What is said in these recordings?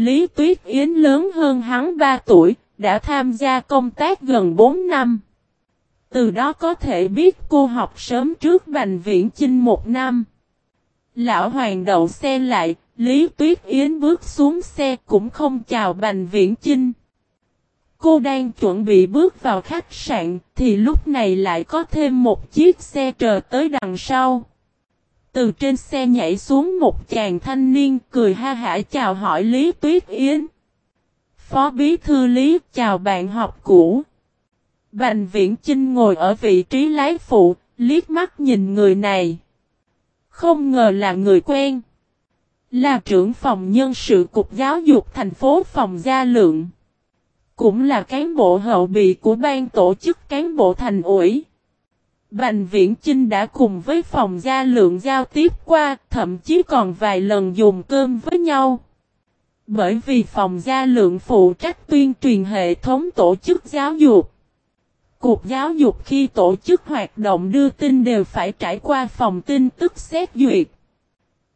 Lý Tuyết Yến lớn hơn hắn 3 tuổi, đã tham gia công tác gần 4 năm. Từ đó có thể biết cô học sớm trước Bành Viễn Chinh một năm. Lão Hoàng đậu xe lại, Lý Tuyết Yến bước xuống xe cũng không chào Bành Viễn Chinh. Cô đang chuẩn bị bước vào khách sạn thì lúc này lại có thêm một chiếc xe chờ tới đằng sau. Từ trên xe nhảy xuống một chàng thanh niên cười ha hả chào hỏi Lý Tuyết Yến. Phó Bí Thư Lý chào bạn học cũ. Bành Viễn Chinh ngồi ở vị trí lái phụ, liếc mắt nhìn người này. Không ngờ là người quen. Là trưởng phòng nhân sự Cục Giáo dục thành phố Phòng Gia Lượng. Cũng là cán bộ hậu bị của ban tổ chức cán bộ thành ủy. Bành Viễn Chinh đã cùng với Phòng Gia Lượng giao tiếp qua, thậm chí còn vài lần dùng cơm với nhau. Bởi vì Phòng Gia Lượng phụ trách tuyên truyền hệ thống tổ chức giáo dục. Cục giáo dục khi tổ chức hoạt động đưa tin đều phải trải qua phòng tin tức xét duyệt.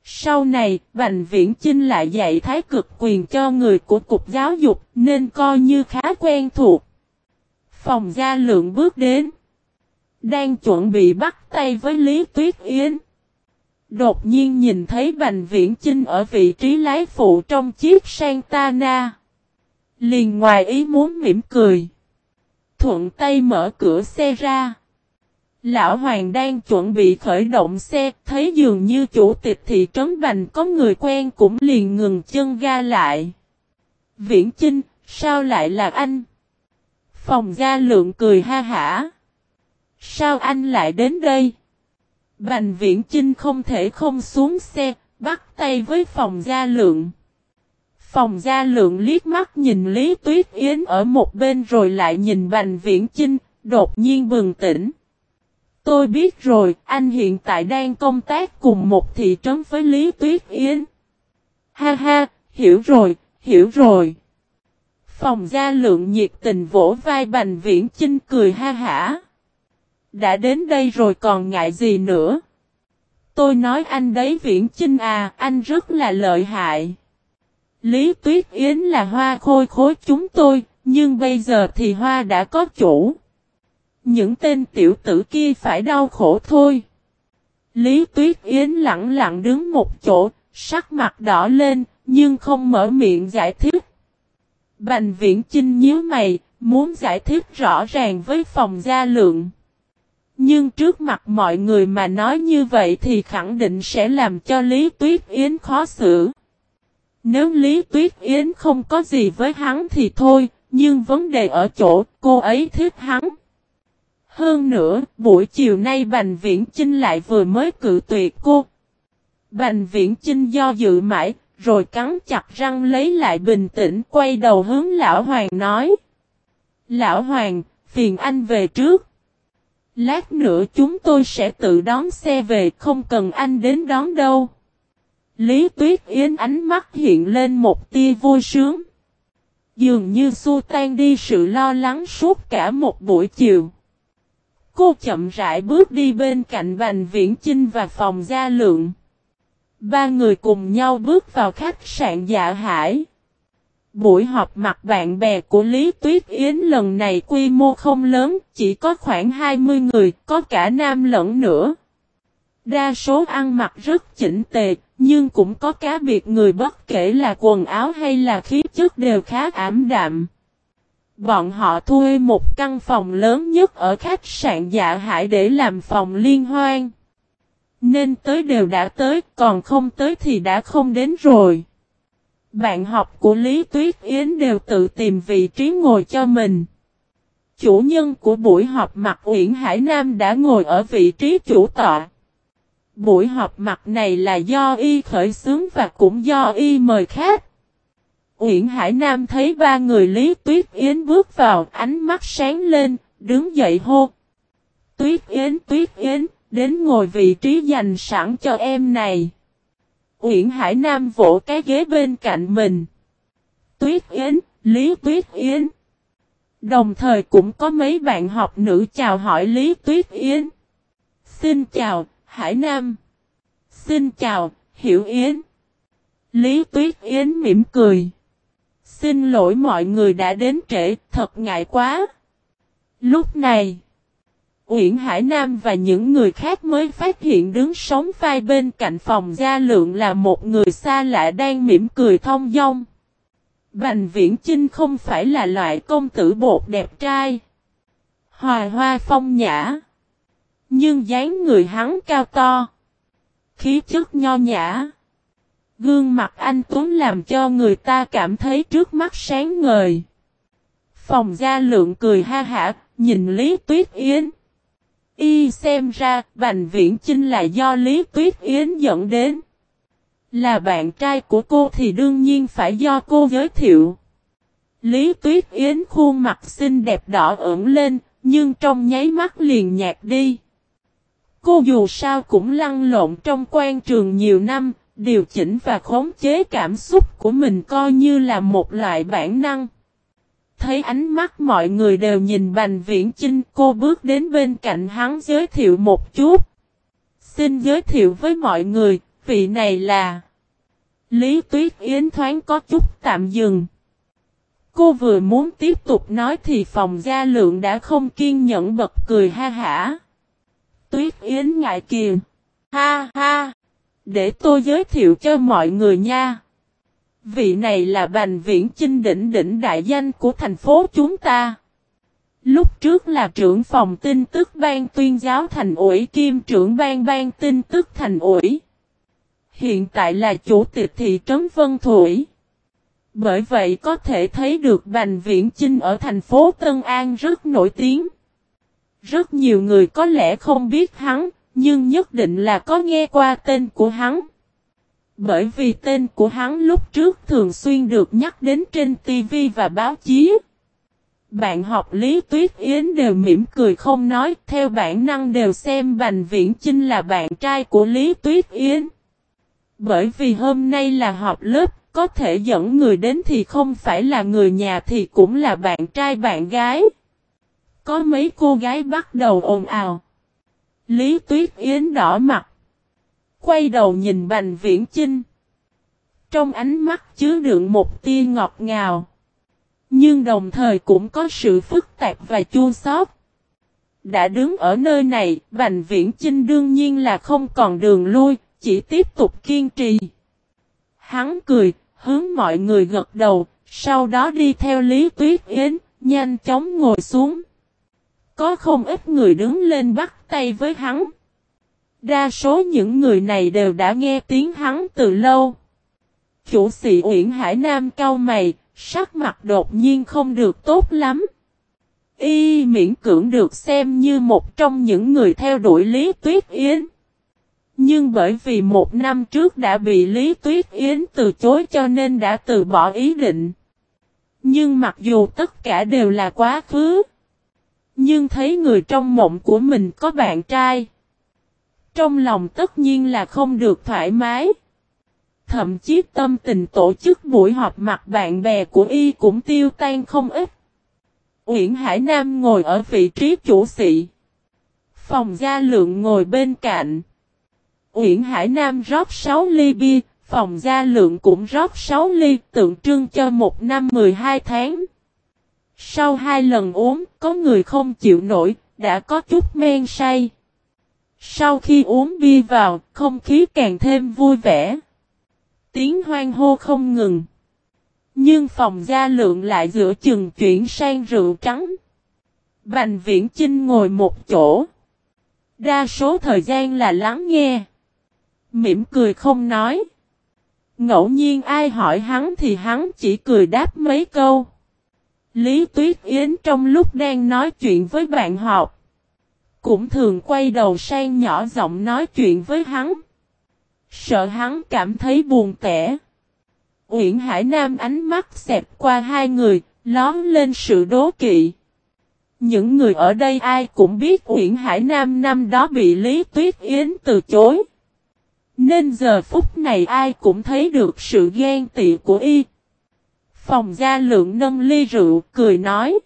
Sau này, Bành Viễn Chinh lại dạy thái cực quyền cho người của Cục Giáo dục nên coi như khá quen thuộc. Phòng gia lượng bước đến. Đang chuẩn bị bắt tay với Lý Tuyết Yến. Đột nhiên nhìn thấy Bành Viễn Chinh ở vị trí lái phụ trong chiếc Santana. Liền ngoài ý muốn mỉm cười. Thuận tay mở cửa xe ra. Lão Hoàng đang chuẩn bị khởi động xe, thấy dường như chủ tịch thị trấn Bành có người quen cũng liền ngừng chân ga lại. Viễn Chinh, sao lại là anh? Phòng gia lượng cười ha hả. Sao anh lại đến đây? Bành Viễn Chinh không thể không xuống xe, bắt tay với phòng gia lượng. Phòng gia lượng liếc mắt nhìn Lý Tuyết Yến ở một bên rồi lại nhìn Bành Viễn Chinh, đột nhiên bừng tỉnh. Tôi biết rồi, anh hiện tại đang công tác cùng một thị trấn với Lý Tuyết Yến. Ha ha, hiểu rồi, hiểu rồi. Phòng gia lượng nhiệt tình vỗ vai Bành Viễn Chinh cười ha hả. Đã đến đây rồi còn ngại gì nữa. Tôi nói anh đấy Viễn Chinh à, anh rất là lợi hại. Lý Tuyết Yến là hoa khôi khối chúng tôi, nhưng bây giờ thì hoa đã có chủ. Những tên tiểu tử kia phải đau khổ thôi. Lý Tuyết Yến lặng lặng đứng một chỗ, sắc mặt đỏ lên, nhưng không mở miệng giải thích. Bành viễn Chinh nhíu mày, muốn giải thích rõ ràng với phòng gia lượng. Nhưng trước mặt mọi người mà nói như vậy thì khẳng định sẽ làm cho Lý Tuyết Yến khó xử. Nếu Lý Tuyết Yến không có gì với hắn thì thôi, nhưng vấn đề ở chỗ cô ấy thích hắn. Hơn nữa, buổi chiều nay Bành Viễn Chinh lại vừa mới cự tuyệt cô. Bành Viễn Chinh do dự mãi, rồi cắn chặt răng lấy lại bình tĩnh quay đầu hướng Lão Hoàng nói. Lão Hoàng, phiền anh về trước. Lát nữa chúng tôi sẽ tự đón xe về, không cần anh đến đón đâu. Lý Tuyết Yến ánh mắt hiện lên một tia vui sướng. Dường như xua tan đi sự lo lắng suốt cả một buổi chiều. Cô chậm rãi bước đi bên cạnh Bành Viễn Chinh và phòng gia lượng. Ba người cùng nhau bước vào khách sạn dạ hải. Buổi họp mặt bạn bè của Lý Tuyết Yến lần này quy mô không lớn, chỉ có khoảng 20 người, có cả nam lẫn nữa. Đa số ăn mặc rất chỉnh tề, nhưng cũng có cá biệt người bất kể là quần áo hay là khí chất đều khá ảm đạm. Bọn họ thuê một căn phòng lớn nhất ở khách sạn dạ hải để làm phòng liên hoan. Nên tới đều đã tới, còn không tới thì đã không đến rồi. Bạn học của Lý Tuyết Yến đều tự tìm vị trí ngồi cho mình. Chủ nhân của buổi họp mặt Uyển Hải Nam đã ngồi ở vị trí chủ tọa. Buổi họp mặt này là do y khởi xướng và cũng do y mời khách. Uyển Hải Nam thấy ba người Lý Tuyết Yến bước vào, ánh mắt sáng lên, đứng dậy hô. Tuyết Yến, Tuyết Yến, đến ngồi vị trí dành sẵn cho em này. Uyển Hải Nam vỗ cái ghế bên cạnh mình. Tuyết Yến, Lý Tuyết Yến. Đồng thời cũng có mấy bạn học nữ chào hỏi Lý Tuyết Yến. Xin chào, Hải Nam. Xin chào, Hiểu Yến. Lý Tuyết Yến mỉm cười. Xin lỗi mọi người đã đến trễ, thật ngại quá. Lúc này, Uyển Hải Nam và những người khác mới phát hiện đứng sống vai bên cạnh phòng gia lượng là một người xa lạ đang mỉm cười thông dong. Bành Viễn Chinh không phải là loại công tử bột đẹp trai. Hòa hoa phong nhã. Nhưng dáng người hắn cao to. Khí chất nho nhã. Gương mặt anh Tuấn làm cho người ta cảm thấy trước mắt sáng ngời. Phòng gia lượng cười ha hả, nhìn Lý Tuyết Yến. Y xem ra, Bành Viễn Chinh là do Lý Tuyết Yến dẫn đến. Là bạn trai của cô thì đương nhiên phải do cô giới thiệu. Lý Tuyết Yến khuôn mặt xinh đẹp đỏ ửng lên, nhưng trong nháy mắt liền nhạt đi. Cô dù sao cũng lăn lộn trong quan trường nhiều năm, điều chỉnh và khống chế cảm xúc của mình coi như là một loại bản năng. Thấy ánh mắt mọi người đều nhìn Bành Viễn Chinh, cô bước đến bên cạnh hắn giới thiệu một chút. Xin giới thiệu với mọi người, vị này là... Lý Tuyết Yến thoáng có chút tạm dừng. Cô vừa muốn tiếp tục nói thì phòng gia lượng đã không kiên nhẫn bật cười ha hả. Tuyết Yến ngại kìa. Ha ha. Để tôi giới thiệu cho mọi người nha. Vị này là Bành Viễn Chinh đỉnh đỉnh đại danh của thành phố chúng ta. Lúc trước là trưởng phòng tin tức ban tuyên giáo thành ủy kim trưởng ban ban tin tức thành ủy. Hiện tại là chủ tịch thị trấn Vân Thủy. Bởi vậy có thể thấy được Bành Viễn Chinh ở thành phố Tân An rất nổi tiếng. Rất nhiều người có lẽ không biết hắn, nhưng nhất định là có nghe qua tên của hắn. Bởi vì tên của hắn lúc trước thường xuyên được nhắc đến trên TV và báo chí. Bạn học Lý Tuyết Yến đều mỉm cười không nói, theo bản năng đều xem Bành Viễn Chinh là bạn trai của Lý Tuyết Yến. Bởi vì hôm nay là họp lớp, có thể dẫn người đến thì không phải là người nhà thì cũng là bạn trai bạn gái. Có mấy cô gái bắt đầu ồn ào. Lý Tuyết Yến đỏ mặt. Quay đầu nhìn Bành Viễn Chinh. Trong ánh mắt chứa đựng một tia ngọt ngào. Nhưng đồng thời cũng có sự phức tạp và chua xót. Đã đứng ở nơi này, Bành Viễn Chinh đương nhiên là không còn đường lui, chỉ tiếp tục kiên trì. Hắn cười, hướng mọi người gật đầu, sau đó đi theo Lý Tuyết Yến, nhanh chóng ngồi xuống. Có không ít người đứng lên bắt tay với hắn. Đa số những người này đều đã nghe tiếng hắn từ lâu. Chủ sĩ Uyển Hải Nam cao mày, sắc mặt đột nhiên không được tốt lắm. Y miễn cưỡng được xem như một trong những người theo đuổi Lý Tuyết Yến. Nhưng bởi vì một năm trước đã bị Lý Tuyết Yến từ chối cho nên đã từ bỏ ý định. Nhưng mặc dù tất cả đều là quá khứ. Nhưng thấy người trong mộng của mình có bạn trai. Trong lòng tất nhiên là không được thoải mái. Thậm chí tâm tình tổ chức buổi họp mặt bạn bè của y cũng tiêu tan không ít. Uyển Hải Nam ngồi ở vị trí chủ sĩ. Phòng gia lượng ngồi bên cạnh. Uyển Hải Nam rót 6 ly bia, phòng gia lượng cũng rót 6 ly tượng trưng cho một năm 12 tháng. Sau hai lần uống, có người không chịu nổi, đã có chút men say. Sau khi uống bia vào, không khí càng thêm vui vẻ. Tiếng hoang hô không ngừng. Nhưng phòng gia lượng lại giữa chừng chuyển sang rượu trắng. Bành viễn Trinh ngồi một chỗ. Đa số thời gian là lắng nghe. Mỉm cười không nói. Ngẫu nhiên ai hỏi hắn thì hắn chỉ cười đáp mấy câu. Lý Tuyết Yến trong lúc đang nói chuyện với bạn học. Cũng thường quay đầu sang nhỏ giọng nói chuyện với hắn. Sợ hắn cảm thấy buồn tẻ. Uyển Hải Nam ánh mắt xẹp qua hai người, lón lên sự đố kỵ. Những người ở đây ai cũng biết Uyển Hải Nam năm đó bị Lý Tuyết Yến từ chối. Nên giờ phút này ai cũng thấy được sự ghen tị của y. Phòng gia lượng nâng ly rượu, cười nói.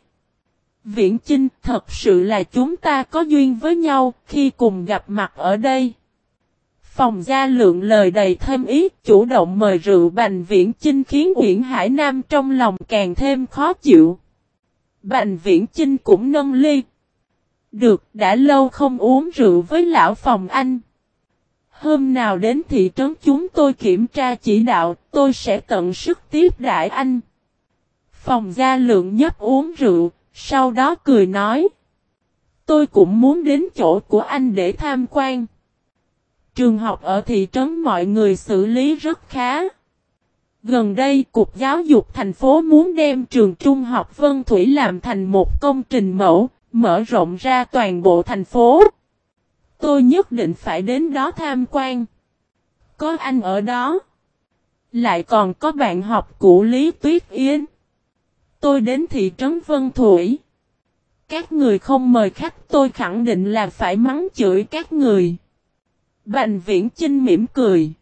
Viễn Chinh, thật sự là chúng ta có duyên với nhau, khi cùng gặp mặt ở đây. Phòng gia lượng lời đầy thêm ý, chủ động mời rượu Bành Viễn Chinh khiến Uyển Hải Nam trong lòng càng thêm khó chịu. Bành Viễn Chinh cũng nâng ly. Được, đã lâu không uống rượu với lão phòng anh. Hôm nào đến thị trấn chúng tôi kiểm tra chỉ đạo, tôi sẽ tận sức tiếp đại anh. Phòng gia lượng nhấp uống rượu, sau đó cười nói. Tôi cũng muốn đến chỗ của anh để tham quan. Trường học ở thị trấn mọi người xử lý rất khá. Gần đây, Cục Giáo dục thành phố muốn đem trường trung học Vân Thủy làm thành một công trình mẫu, mở rộng ra toàn bộ thành phố. Tôi nhất định phải đến đó tham quan. Có anh ở đó. Lại còn có bạn học của Lý Tuyết Yến. Tôi đến thị trấn Vân Thủy. Các người không mời khách tôi khẳng định là phải mắng chửi các người. Bành viễn Trinh mỉm cười.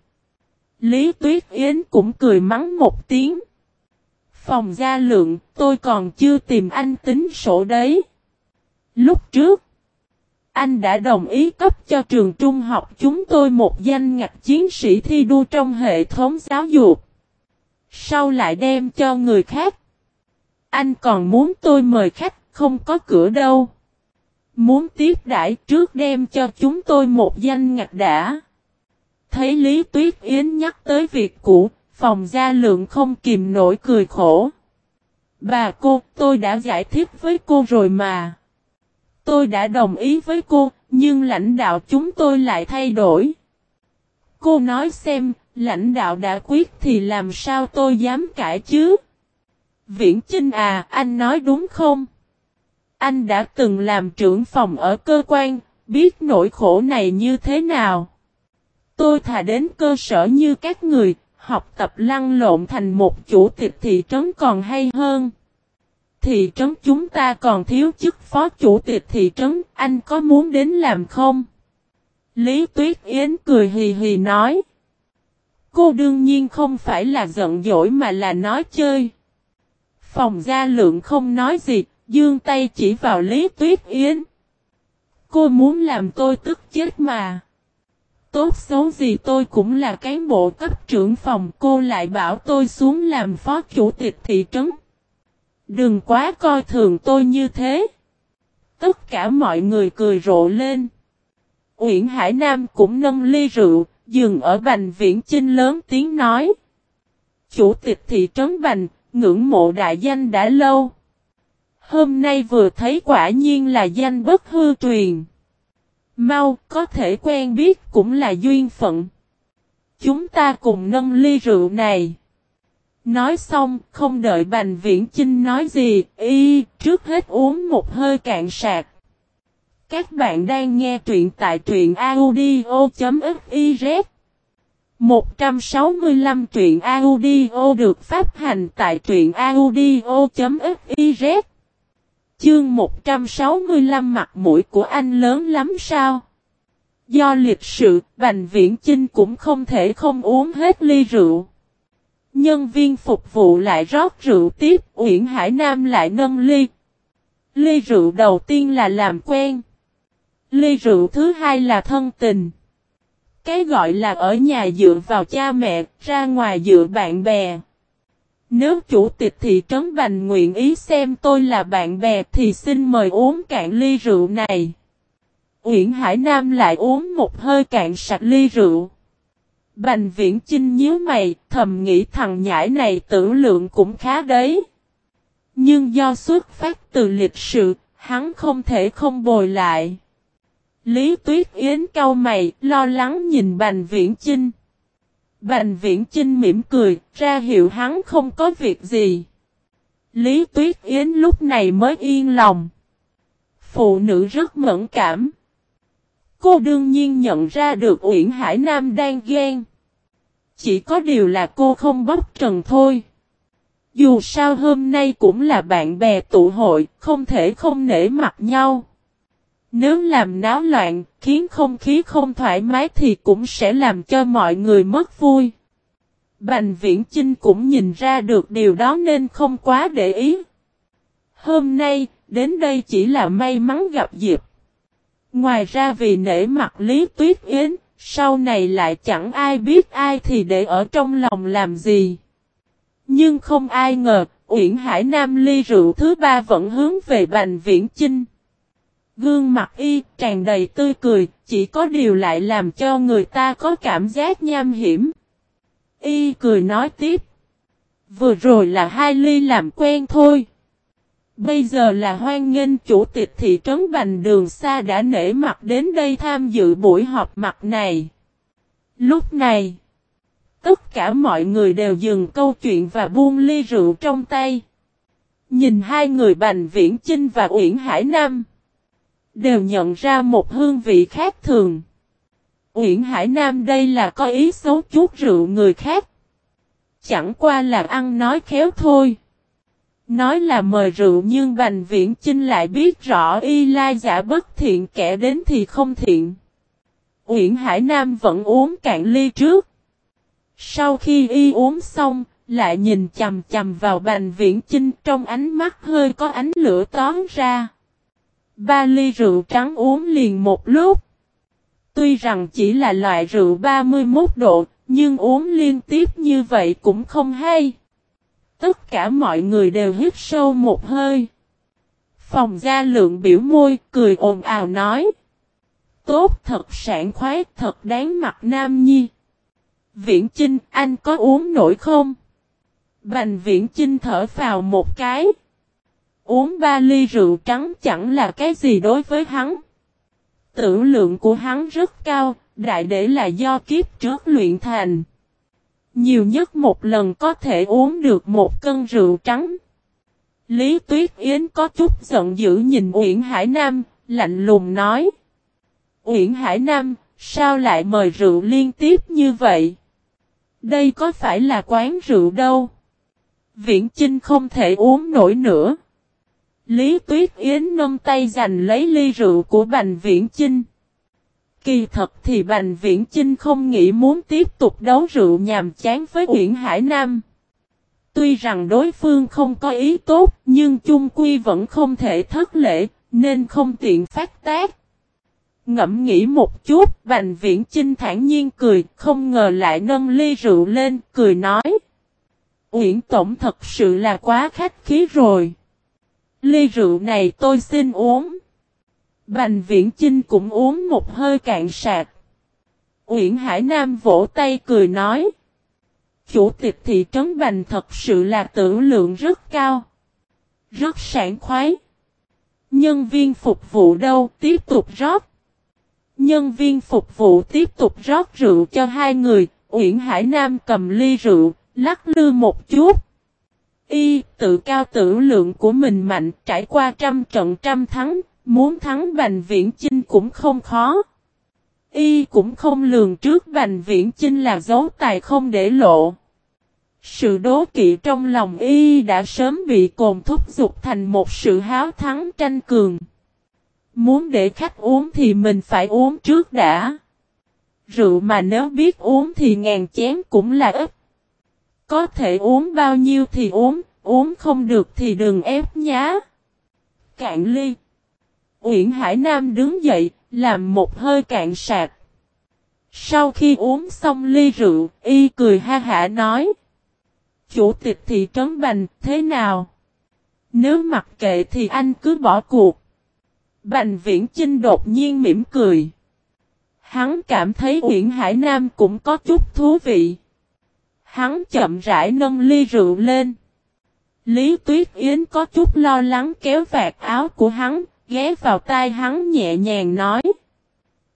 Lý Tuyết Yến cũng cười mắng một tiếng. Phòng gia lượng, tôi còn chưa tìm anh tính sổ đấy. Lúc trước, anh đã đồng ý cấp cho trường trung học chúng tôi một danh ngạch chiến sĩ thi đua trong hệ thống giáo dục. Sau lại đem cho người khác. Anh còn muốn tôi mời khách, không có cửa đâu. Muốn tiếp đãi trước đem cho chúng tôi một danh ngạch đã. Thấy Lý Tuyết Yến nhắc tới việc cũ, phòng gia lượng không kìm nổi cười khổ. Bà cô, tôi đã giải thích với cô rồi mà. Tôi đã đồng ý với cô, nhưng lãnh đạo chúng tôi lại thay đổi. Cô nói xem, lãnh đạo đã quyết thì làm sao tôi dám cãi chứ? Viễn Chinh à, anh nói đúng không? Anh đã từng làm trưởng phòng ở cơ quan, biết nỗi khổ này như thế nào. Tôi thà đến cơ sở như các người, học tập lăn lộn thành một chủ tịch thị trấn còn hay hơn. Thị trấn chúng ta còn thiếu chức phó chủ tịch thị trấn, anh có muốn đến làm không? Lý Tuyết Yến cười hì hì nói. Cô đương nhiên không phải là giận dỗi mà là nói chơi. Phòng gia lượng không nói gì, dương tay chỉ vào Lý Tuyết Yến. Cô muốn làm tôi tức chết mà. Tốt xấu gì tôi cũng là cán bộ cấp trưởng phòng cô lại bảo tôi xuống làm phó chủ tịch thị trấn. Đừng quá coi thường tôi như thế. Tất cả mọi người cười rộ lên. Uyển Hải Nam cũng nâng ly rượu, dừng ở Bành Viễn Chinh lớn tiếng nói. Chủ tịch thị trấn Bành, ngưỡng mộ đại danh đã lâu. Hôm nay vừa thấy quả nhiên là danh bất hư truyền. Mau, có thể quen biết cũng là duyên phận. Chúng ta cùng nâng ly rượu này. Nói xong, không đợi Bành Viễn Chinh nói gì, y, trước hết uống một hơi cạn sạc. Các bạn đang nghe truyện tại truyện audio.fif 165 truyện audio được phát hành tại truyện audio.fiz Chương 165 mặt mũi của anh lớn lắm sao? Do lịch sự, Bành Viễn Chinh cũng không thể không uống hết ly rượu. Nhân viên phục vụ lại rót rượu tiếp, Uyển Hải Nam lại nâng ly. Ly rượu đầu tiên là làm quen. Ly rượu thứ hai là thân tình. Cái gọi là ở nhà dựa vào cha mẹ, ra ngoài dựa bạn bè. Nếu chủ tịch thị trấn Bành nguyện ý xem tôi là bạn bè thì xin mời uống cạn ly rượu này. Uyển Hải Nam lại uống một hơi cạn sạch ly rượu. Bành viễn chinh nhíu mày, thầm nghĩ thằng nhãi này tử lượng cũng khá đấy. Nhưng do xuất phát từ lịch sự, hắn không thể không bồi lại. Lý Tuyết Yến cau mày, lo lắng nhìn Bành Viễn Chinh. Bành Viễn Chinh mỉm cười, ra hiệu hắn không có việc gì. Lý Tuyết Yến lúc này mới yên lòng. Phụ nữ rất mẫn cảm. Cô đương nhiên nhận ra được Uyển Hải Nam đang ghen. Chỉ có điều là cô không bóc trần thôi. Dù sao hôm nay cũng là bạn bè tụ hội, không thể không nể mặt nhau. Nếu làm náo loạn, khiến không khí không thoải mái thì cũng sẽ làm cho mọi người mất vui. Bành viễn Chinh cũng nhìn ra được điều đó nên không quá để ý. Hôm nay, đến đây chỉ là may mắn gặp dịp. Ngoài ra vì nể mặt Lý Tuyết Yến, sau này lại chẳng ai biết ai thì để ở trong lòng làm gì. Nhưng không ai ngờ, Uyển Hải Nam ly rượu thứ ba vẫn hướng về Bành Viễn Chinh. Gương mặt y tràn đầy tươi cười, chỉ có điều lại làm cho người ta có cảm giác nham hiểm. Y cười nói tiếp. Vừa rồi là hai ly làm quen thôi. Bây giờ là hoan nghênh chủ tịch thị trấn Bành Đường Xa đã nể mặt đến đây tham dự buổi họp mặt này. Lúc này, tất cả mọi người đều dừng câu chuyện và buông ly rượu trong tay. Nhìn hai người Bành Viễn Chinh và Uyển Hải Nam, đều nhận ra một hương vị khác thường. Uyển Hải Nam đây là có ý xấu chút rượu người khác. Chẳng qua là ăn nói khéo thôi. Nói là mời rượu nhưng Bành Viễn Chinh lại biết rõ y lai giả bất thiện kẻ đến thì không thiện. Uyển Hải Nam vẫn uống cạn ly trước. Sau khi y uống xong, lại nhìn chầm chầm vào Bành Viễn Chinh trong ánh mắt hơi có ánh lửa tóm ra. Ba ly rượu trắng uống liền một lúc. Tuy rằng chỉ là loại rượu 31 độ, nhưng uống liên tiếp như vậy cũng không hay. Tất cả mọi người đều hít sâu một hơi. Phòng gia lượng biểu môi, cười ồn ào nói. Tốt thật sảng khoái, thật đáng mặt nam nhi. Viễn Chinh, anh có uống nổi không? Bành Viễn Chinh thở vào một cái. Uống ba ly rượu trắng chẳng là cái gì đối với hắn. Tử lượng của hắn rất cao, đại để là do kiếp trước luyện thành. Nhiều nhất một lần có thể uống được một cân rượu trắng. Lý Tuyết Yến có chút giận dữ nhìn Uyển Hải Nam, lạnh lùng nói. Uyển Hải Nam, sao lại mời rượu liên tiếp như vậy? Đây có phải là quán rượu đâu? Viễn Chinh không thể uống nổi nữa. Lý Tuyết Yến nâng tay giành lấy ly rượu của Bành Viễn Chinh. Kỳ thật thì Bành Viễn Chinh không nghĩ muốn tiếp tục đấu rượu nhàm chán với Uyển Hải Nam. Tuy rằng đối phương không có ý tốt, nhưng chung quy vẫn không thể thất lễ, nên không tiện phát tác. Ngẫm nghĩ một chút, Bành Viễn Chinh thản nhiên cười, không ngờ lại nâng ly rượu lên, cười nói. Uyển Tổng thật sự là quá khách khí rồi. Ly rượu này tôi xin uống. Bành viễn Trinh cũng uống một hơi cạn sạc. Uyển Hải Nam vỗ tay cười nói. Chủ tịch thị trấn Bành thật sự là tử lượng rất cao. Rất sảng khoái. Nhân viên phục vụ đâu tiếp tục rót. Nhân viên phục vụ tiếp tục rót rượu cho hai người. Uyển Hải Nam cầm ly rượu, lắc lư một chút. Y tự cao tử lượng của mình mạnh trải qua trăm trận trăm thắng, Muốn thắng Bành Viễn Chinh cũng không khó. Y cũng không lường trước Bành Viễn Chinh là dấu tài không để lộ. Sự đố kỵ trong lòng Y đã sớm bị cồn thúc dục thành một sự háo thắng tranh cường. Muốn để khách uống thì mình phải uống trước đã. Rượu mà nếu biết uống thì ngàn chén cũng là ít. Có thể uống bao nhiêu thì uống, uống không được thì đừng ép nhá. Cạn ly. Uyển Hải Nam đứng dậy, làm một hơi cạn sạc. Sau khi uống xong ly rượu, y cười ha hả nói. Chủ tịch thị trấn Bành, thế nào? Nếu mặc kệ thì anh cứ bỏ cuộc. Bành viễn chinh đột nhiên mỉm cười. Hắn cảm thấy Uyển Hải Nam cũng có chút thú vị. Hắn chậm rãi nâng ly rượu lên. Lý Tuyết Yến có chút lo lắng kéo vạt áo của hắn, ghé vào tai hắn nhẹ nhàng nói.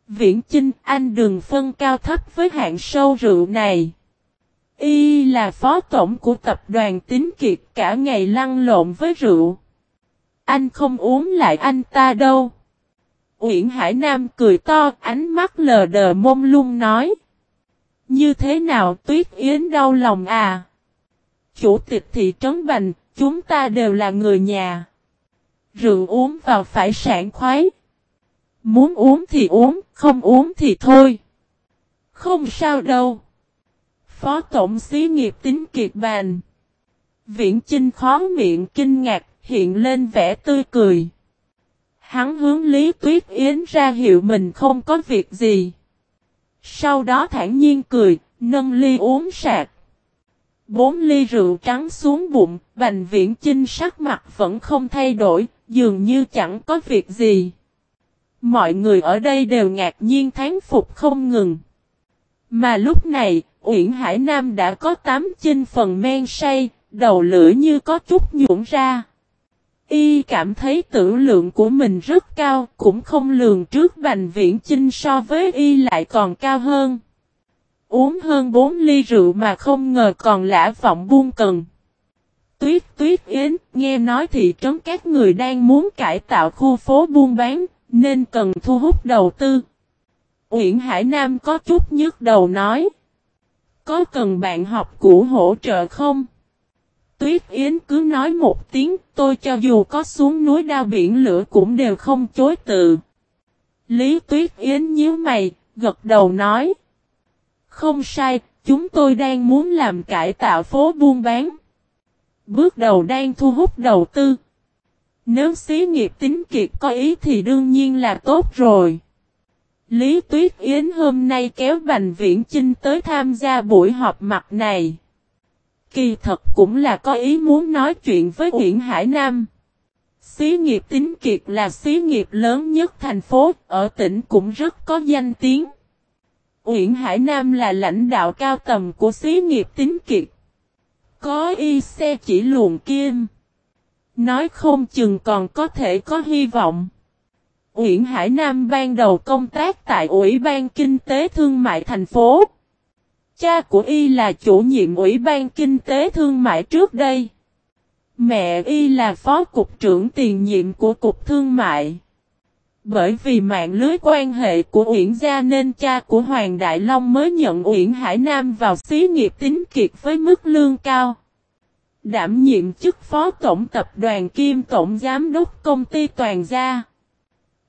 Viễn Chinh, anh đừng phân cao thấp với hạng sâu rượu này. Y là phó tổng của tập đoàn tín kiệt cả ngày lăn lộn với rượu. Anh không uống lại anh ta đâu. Uyển Hải Nam cười to, ánh mắt lờ đờ mông lung nói. Như thế nào Tuyết Yến đau lòng à? Chủ tịch thị trấn Bành, chúng ta đều là người nhà. Rượu uống vào phải sảng khoái. Muốn uống thì uống, không uống thì thôi. Không sao đâu. Phó Tổng xí nghiệp tính kiệt bàn. Viễn Chinh khó miệng kinh ngạc, hiện lên vẻ tươi cười. Hắn hướng Lý Tuyết Yến ra hiệu mình không có việc gì. Sau đó thản nhiên cười, nâng ly uống sạc. Bốn ly rượu trắng xuống bụng, Bành Viễn Chinh sắc mặt vẫn không thay đổi, dường như chẳng có việc gì. Mọi người ở đây đều ngạc nhiên thán phục không ngừng. Mà lúc này, Uyển Hải Nam đã có tám chinh phần men say, đầu lưỡi như có chút nhuộn ra. Y cảm thấy tử lượng của mình rất cao, cũng không lường trước Bành Viễn Chinh so với Y lại còn cao hơn. Uống hơn 4 ly rượu mà không ngờ còn lã vọng buông cần. Tuyết tuyết yến, nghe nói thị trấn các người đang muốn cải tạo khu phố buôn bán, nên cần thu hút đầu tư. Uyển Hải Nam có chút nhức đầu nói. Có cần bạn học cũ hỗ trợ không? Tuyết Yến cứ nói một tiếng, tôi cho dù có xuống núi đao biển lửa cũng đều không chối từ. Lý Tuyết Yến nhíu mày, gật đầu nói. Không sai, chúng tôi đang muốn làm cải tạo phố buôn bán. Bước đầu đang thu hút đầu tư. Nếu xí nghiệp tính kiệt có ý thì đương nhiên là tốt rồi. Lý Tuyết Yến hôm nay kéo Bành Viễn Chinh tới tham gia buổi họp mặt này. Kỳ thật cũng là có ý muốn nói chuyện với Uyển Hải Nam. Xí nghiệp tính kiệt là xí nghiệp lớn nhất thành phố, ở tỉnh cũng rất có danh tiếng. Uyển Hải Nam là lãnh đạo cao tầm của xí nghiệp tính kiệt. Có y xe chỉ luồn kim. Nói không chừng còn có thể có hy vọng. Uyển Hải Nam ban đầu công tác tại Ủy ban Kinh tế Thương mại thành phố. Cha của y là chủ nhiệm Ủy ban Kinh tế Thương mại trước đây. Mẹ y là phó cục trưởng tiền nhiệm của Cục Thương mại. Bởi vì mạng lưới quan hệ của Uyển Gia nên cha của Hoàng Đại Long mới nhận Uyển Hải Nam vào xí nghiệp tính kiệt với mức lương cao. Đảm nhiệm chức phó tổng tập đoàn Kim tổng giám đốc công ty Toàn gia.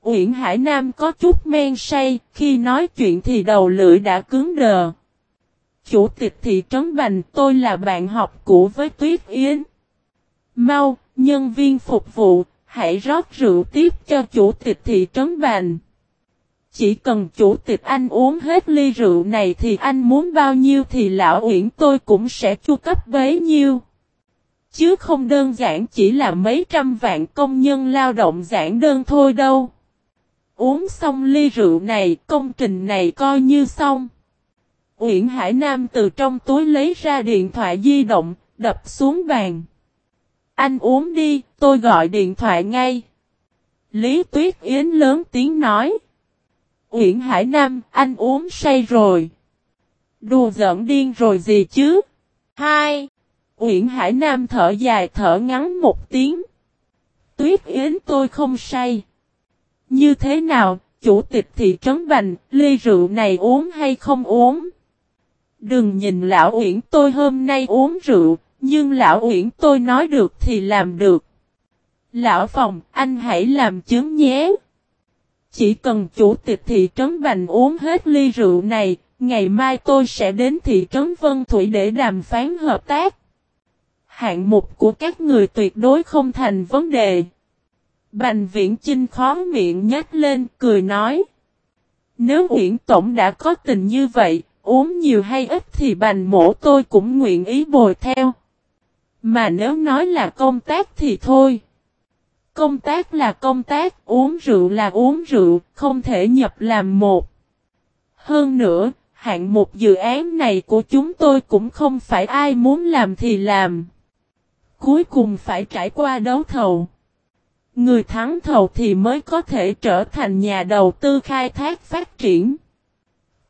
Uyển Hải Nam có chút men say, khi nói chuyện thì đầu lưỡi đã cứng đờ. Chủ tịch thị trấn Bành tôi là bạn học cũ với Tuyết Yến. Mau, nhân viên phục vụ, hãy rót rượu tiếp cho chủ tịch thị trấn Bành. Chỉ cần chủ tịch anh uống hết ly rượu này thì anh muốn bao nhiêu thì lão Uyển tôi cũng sẽ chu cấp bấy nhiêu. Chứ không đơn giản chỉ là mấy trăm vạn công nhân lao động giản đơn thôi đâu. Uống xong ly rượu này, công trình này coi như xong. Uyển Hải Nam từ trong túi lấy ra điện thoại di động, đập xuống bàn. Anh uống đi, tôi gọi điện thoại ngay. Lý Tuyết Yến lớn tiếng nói. Uyển Hải Nam, anh uống say rồi. Đùa giỡn điên rồi gì chứ? Hai. Uyển Hải Nam thở dài thở ngắn một tiếng. Tuyết Yến tôi không say. Như thế nào, chủ tịch thị trấn Bành, ly rượu này uống hay không uống? Đừng nhìn lão Uyển tôi hôm nay uống rượu, nhưng lão Uyển tôi nói được thì làm được. Lão phòng, anh hãy làm chứng nhé. Chỉ cần chủ tịch thị trấn Bành uống hết ly rượu này, ngày mai tôi sẽ đến thị trấn Vân Thủy để đàm phán hợp tác. Hạng mục của các người tuyệt đối không thành vấn đề. Bành viễn Trinh khó miệng nhếch lên cười nói. Nếu Uyển Tổng đã có tình như vậy, uống nhiều hay ít thì bành mổ tôi cũng nguyện ý bồi theo. Mà nếu nói là công tác thì thôi. Công tác là công tác, uống rượu là uống rượu, không thể nhập làm một. Hơn nữa, hạng mục dự án này của chúng tôi cũng không phải ai muốn làm thì làm. Cuối cùng phải trải qua đấu thầu. Người thắng thầu thì mới có thể trở thành nhà đầu tư khai thác phát triển.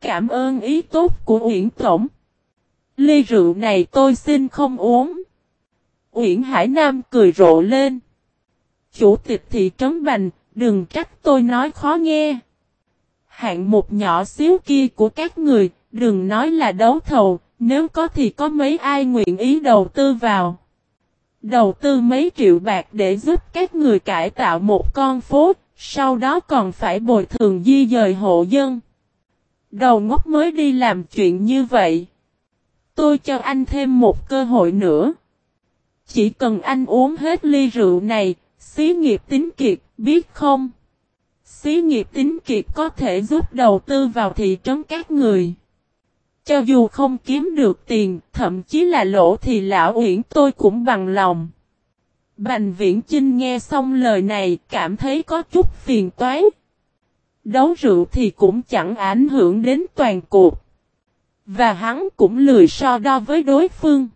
Cảm ơn ý tốt của Uyển Tổng. Ly rượu này tôi xin không uống. Uyển Hải Nam cười rộ lên. Chủ tịch thị trấn Bành, đừng trách tôi nói khó nghe. Hạng một nhỏ xíu kia của các người, đừng nói là đấu thầu, nếu có thì có mấy ai nguyện ý đầu tư vào. Đầu tư mấy triệu bạc để giúp các người cải tạo một con phố, sau đó còn phải bồi thường di dời hộ dân. Đầu ngốc mới đi làm chuyện như vậy. Tôi cho anh thêm một cơ hội nữa. Chỉ cần anh uống hết ly rượu này, xí nghiệp tính kiệt, biết không? Xí nghiệp tính kiệt có thể giúp đầu tư vào thị trấn các người. Cho dù không kiếm được tiền, thậm chí là lỗ thì lão uyển tôi cũng bằng lòng. Bành viễn Chinh nghe xong lời này, cảm thấy có chút phiền toái. Đấu rượu thì cũng chẳng ảnh hưởng đến toàn cuộc. Và hắn cũng lười so đo với đối phương.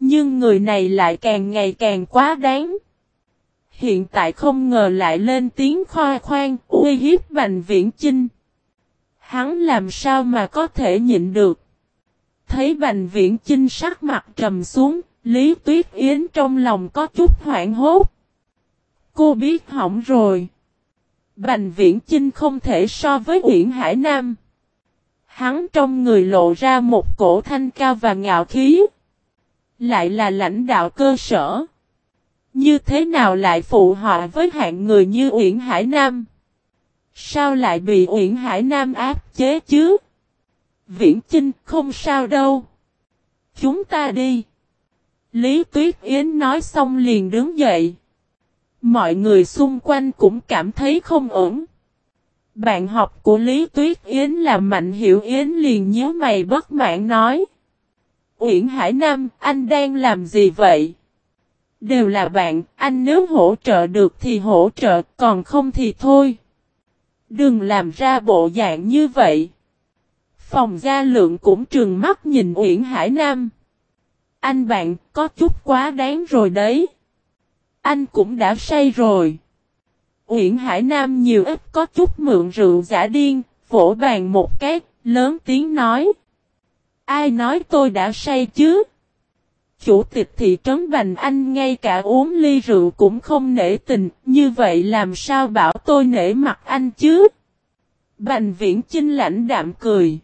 Nhưng người này lại càng ngày càng quá đáng. Hiện tại không ngờ lại lên tiếng khoa khoan, uy hiếp Bành Viễn Chinh. Hắn làm sao mà có thể nhịn được. Thấy Bành Viễn Chinh sắc mặt trầm xuống, Lý Tuyết Yến trong lòng có chút hoảng hốt. Cô biết hỏng rồi. Bành Viễn Chinh không thể so với Uyển Hải Nam. Hắn trong người lộ ra một cổ thanh cao và ngạo khí. Lại là lãnh đạo cơ sở. Như thế nào lại phụ họa với hạng người như Uyển Hải Nam? Sao lại bị Uyển Hải Nam áp chế chứ? Viễn Chinh, không sao đâu. Chúng ta đi. Lý Tuyết Yến nói xong liền đứng dậy. Mọi người xung quanh cũng cảm thấy không ổn. Bạn học của Lý Tuyết Yến là Mạnh Hiểu Yến liền nhớ mày bất mãn nói. Uyển Hải Nam, anh đang làm gì vậy? Đều là bạn, anh nếu hỗ trợ được thì hỗ trợ, còn không thì thôi. Đừng làm ra bộ dạng như vậy. Phòng gia lượng cũng trừng mắt nhìn Uyển Hải Nam. Anh bạn, có chút quá đáng rồi đấy. Anh cũng đã say rồi. Uyển Hải Nam nhiều ít có chút mượn rượu giả điên, vỗ bàn một cái, lớn tiếng nói. Ai nói tôi đã say chứ? Chủ tịch thị trấn Bành Anh ngay cả uống ly rượu cũng không nể tình, như vậy làm sao bảo tôi nể mặt anh chứ? Bành viễn chinh lãnh đạm cười.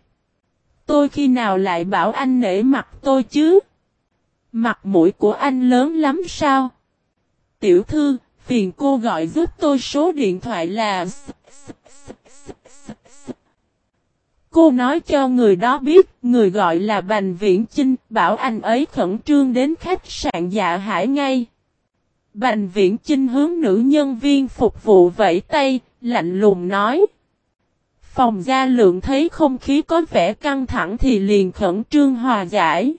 Tôi khi nào lại bảo anh nể mặt tôi chứ? Mặt mũi của anh lớn lắm sao? Tiểu thư, phiền cô gọi giúp tôi số điện thoại là... Cô nói cho người đó biết, người gọi là Bành Viễn Chinh, bảo anh ấy khẩn trương đến khách sạn dạ hải ngay. Bành Viễn Chinh hướng nữ nhân viên phục vụ vẫy tay, lạnh lùng nói. Phòng gia lượng thấy không khí có vẻ căng thẳng thì liền khẩn trương hòa giải.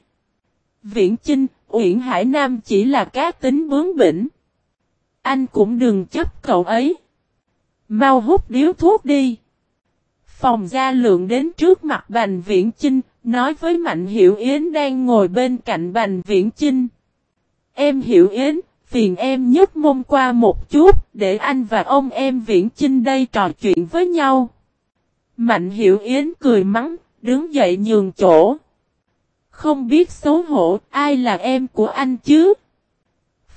Viễn Chinh, Uyển Hải Nam chỉ là cá tính bướng bỉnh. Anh cũng đừng chấp cậu ấy. Mau hút điếu thuốc đi. Phòng gia lượng đến trước mặt Bành Viễn Chinh, nói với Mạnh Hiểu Yến đang ngồi bên cạnh Bành Viễn Chinh. Em Hiểu Yến, phiền em nhấc mông qua một chút, để anh và ông em Viễn Chinh đây trò chuyện với nhau. Mạnh Hiểu Yến cười mắng, đứng dậy nhường chỗ. Không biết xấu hổ, ai là em của anh chứ?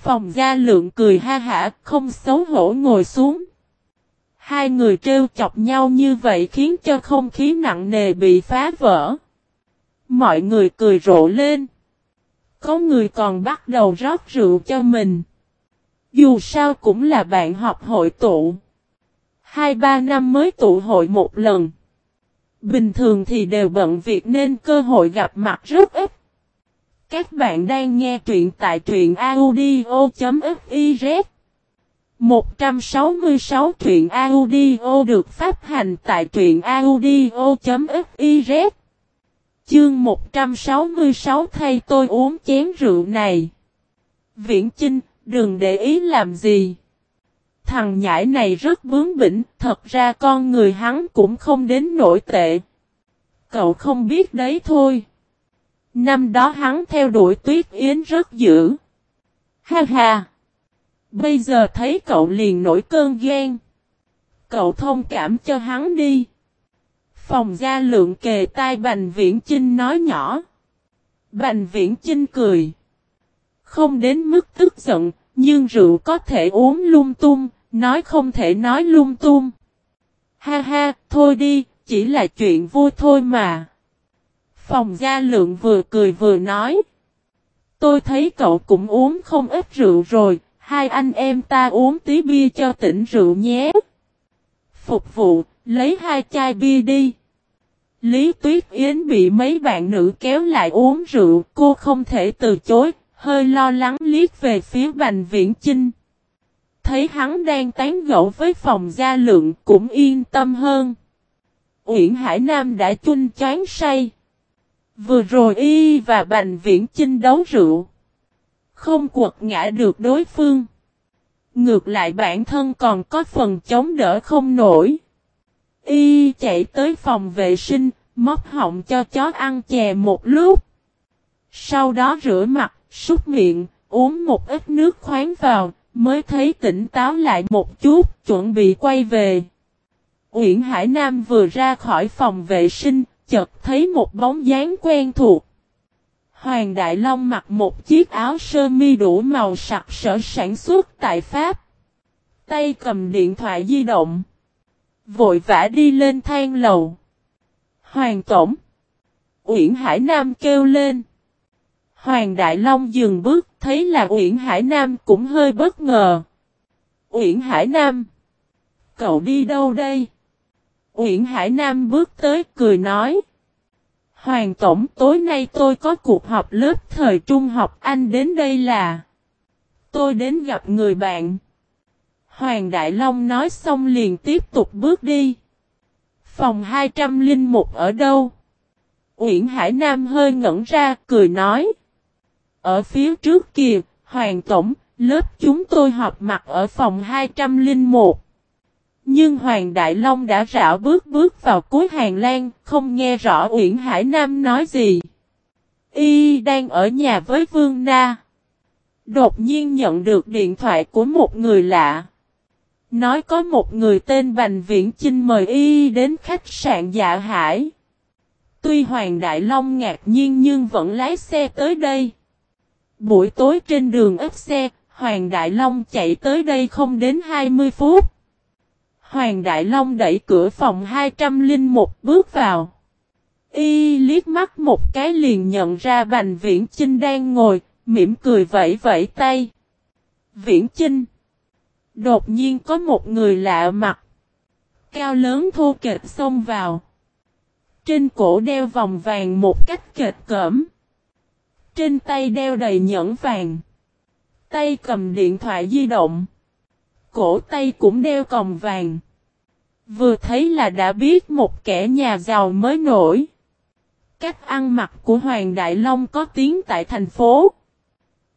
Phòng gia lượng cười ha hả, không xấu hổ ngồi xuống. Hai người trêu chọc nhau như vậy khiến cho không khí nặng nề bị phá vỡ. Mọi người cười rộ lên. Có người còn bắt đầu rót rượu cho mình. Dù sao cũng là bạn học hội tụ. Hai ba năm mới tụ hội một lần. Bình thường thì đều bận việc nên cơ hội gặp mặt rất ít. Các bạn đang nghe truyện tại truyện audio.fiz 166 truyện audio được phát hành tại truyện audio.fiz Chương 166 thay tôi uống chén rượu này. Viễn Chinh, đừng để ý làm gì. Thằng nhãi này rất bướng bỉnh, thật ra con người hắn cũng không đến nổi tệ. Cậu không biết đấy thôi. Năm đó hắn theo đuổi Tuyết Yến rất dữ. Ha ha! Bây giờ thấy cậu liền nổi cơn ghen. Cậu thông cảm cho hắn đi. Phòng gia lượng kề tai Bành Viễn Chinh nói nhỏ. Bành Viễn Chinh cười. Không đến mức tức giận, nhưng rượu có thể uống lung tung, nói không thể nói lung tung. Ha ha, thôi đi, chỉ là chuyện vui thôi mà. Phòng gia lượng vừa cười vừa nói. Tôi thấy cậu cũng uống không ít rượu rồi, hai anh em ta uống tí bia cho tỉnh rượu nhé. Phục vụ, lấy hai chai bia đi. Lý Tuyết Yến bị mấy bạn nữ kéo lại uống rượu, cô không thể từ chối, hơi lo lắng liếc về phía Bành Viễn Chinh. Thấy hắn đang tán gẫu với phòng gia lượng cũng yên tâm hơn. Uyển Hải Nam đã chun chán say. Vừa rồi y và Bành Viễn Chinh đấu rượu. Không quật ngã được đối phương. Ngược lại bản thân còn có phần chống đỡ không nổi. Y chạy tới phòng vệ sinh, móc họng cho chó ăn chè một lúc. Sau đó rửa mặt, súc miệng, uống một ít nước khoáng vào, mới thấy tỉnh táo lại một chút, chuẩn bị quay về. Uyển Hải Nam vừa ra khỏi phòng vệ sinh, chợt thấy một bóng dáng quen thuộc. Hoàng Đại Long mặc một chiếc áo sơ mi đủ màu sặc sỡ sản xuất tại Pháp. Tay cầm điện thoại di động. Vội vã đi lên thang lầu. Hoàng Tổng. Uyển Hải Nam kêu lên. Hoàng Đại Long dừng bước, thấy là Uyển Hải Nam cũng hơi bất ngờ. Uyển Hải Nam. Cậu đi đâu đây? Uyển Hải Nam bước tới cười nói. Hoàng Tổng tối nay tôi có cuộc họp lớp thời trung học anh đến đây là. Tôi đến gặp người bạn. Hoàng Đại Long nói xong liền tiếp tục bước đi. Phòng 201 ở đâu? Uyển Hải Nam hơi ngẩn ra cười nói. Ở phía trước kìa, Hoàng Tổng, lớp chúng tôi họp mặt ở phòng 201. Nhưng Hoàng Đại Long đã rảo bước bước vào cuối hàng lan, không nghe rõ Uyển Hải Nam nói gì. Y đang ở nhà với Vương Na. Đột nhiên nhận được điện thoại của một người lạ. Nói có một người tên Bành Viễn Chinh mời Y đến khách sạn Dạ Hải. Tuy Hoàng Đại Long ngạc nhiên nhưng vẫn lái xe tới đây. Buổi tối trên đường ấp xe, Hoàng Đại Long chạy tới đây không đến 20 phút. Hoàng Đại Long đẩy cửa phòng 201 bước vào. Y liếc mắt một cái liền nhận ra Bành Viễn Chinh đang ngồi, mỉm cười vẫy vẫy tay. Viễn Chinh. Đột nhiên có một người lạ mặt. Cao lớn thô kệch xông vào. Trên cổ đeo vòng vàng một cách kệch cỡm. Trên tay đeo đầy nhẫn vàng. Tay cầm điện thoại di động. Cổ tay cũng đeo còng vàng. Vừa thấy là đã biết một kẻ nhà giàu mới nổi. Cách ăn mặc của Hoàng Đại Long có tiếng tại thành phố.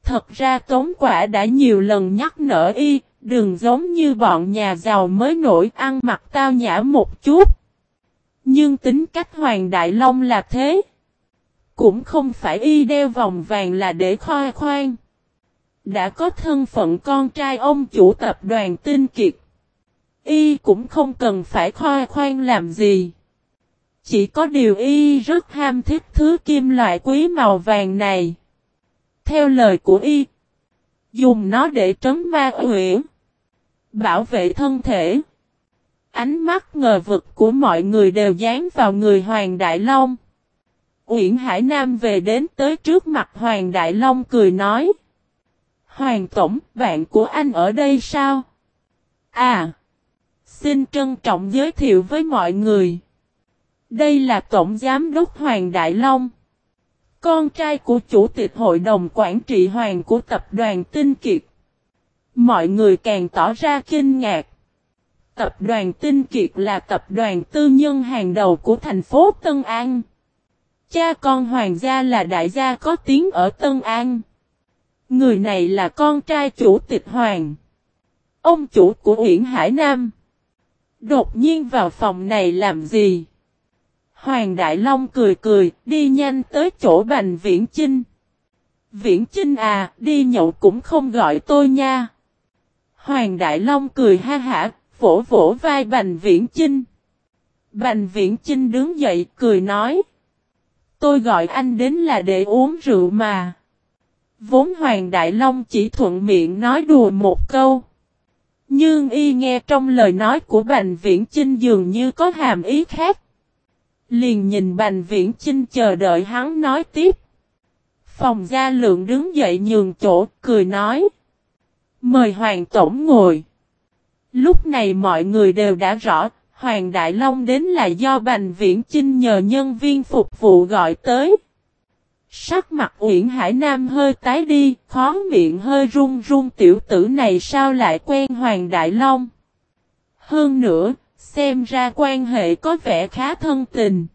Thật ra Tống Quả đã nhiều lần nhắc nở y, đừng giống như bọn nhà giàu mới nổi ăn mặc tao nhã một chút. Nhưng tính cách Hoàng Đại Long là thế. Cũng không phải y đeo vòng vàng là để khoe khoan. Đã có thân phận con trai ông chủ tập đoàn tinh kiệt. Y cũng không cần phải khoe khoan làm gì. Chỉ có điều y rất ham thích thứ kim loại quý màu vàng này. Theo lời của y, dùng nó để trấn ma huyễn, bảo vệ thân thể. Ánh mắt ngờ vực của mọi người đều dán vào người Hoàng Đại Long. Uyển Hải Nam về đến tới trước mặt Hoàng Đại Long cười nói. Hoàng Tổng, bạn của anh ở đây sao? À! Xin trân trọng giới thiệu với mọi người. Đây là Tổng Giám đốc Hoàng Đại Long. Con trai của Chủ tịch Hội đồng Quản trị Hoàng của Tập đoàn Tinh Kiệt. Mọi người càng tỏ ra kinh ngạc. Tập đoàn Tinh Kiệt là tập đoàn tư nhân hàng đầu của thành phố Tân An. Cha con Hoàng gia là đại gia có tiếng ở Tân An. Người này là con trai chủ tịch Hoàng. Ông chủ của Uyển Hải Nam. Đột nhiên vào phòng này làm gì? Hoàng Đại Long cười cười, đi nhanh tới chỗ Bành Viễn Chinh. Viễn Chinh à, đi nhậu cũng không gọi tôi nha. Hoàng Đại Long cười ha hả, vỗ vỗ vai Bành Viễn Chinh. Bành Viễn Chinh đứng dậy, cười nói. Tôi gọi anh đến là để uống rượu mà. Vốn Hoàng Đại Long chỉ thuận miệng nói đùa một câu. Nhưng y nghe trong lời nói của Bành Viễn Chinh dường như có hàm ý khác. Liền nhìn Bành Viễn Chinh chờ đợi hắn nói tiếp. Phòng gia lượng đứng dậy nhường chỗ, cười nói. Mời Hoàng Tổng ngồi. Lúc này mọi người đều đã rõ, Hoàng Đại Long đến là do Bành Viễn Chinh nhờ nhân viên phục vụ gọi tới. Sắc mặt Uyển Hải Nam hơi tái đi, khó miệng hơi run run tiểu tử này sao lại quen Hoàng Đại Long. Hơn nữa, xem ra quan hệ có vẻ khá thân tình.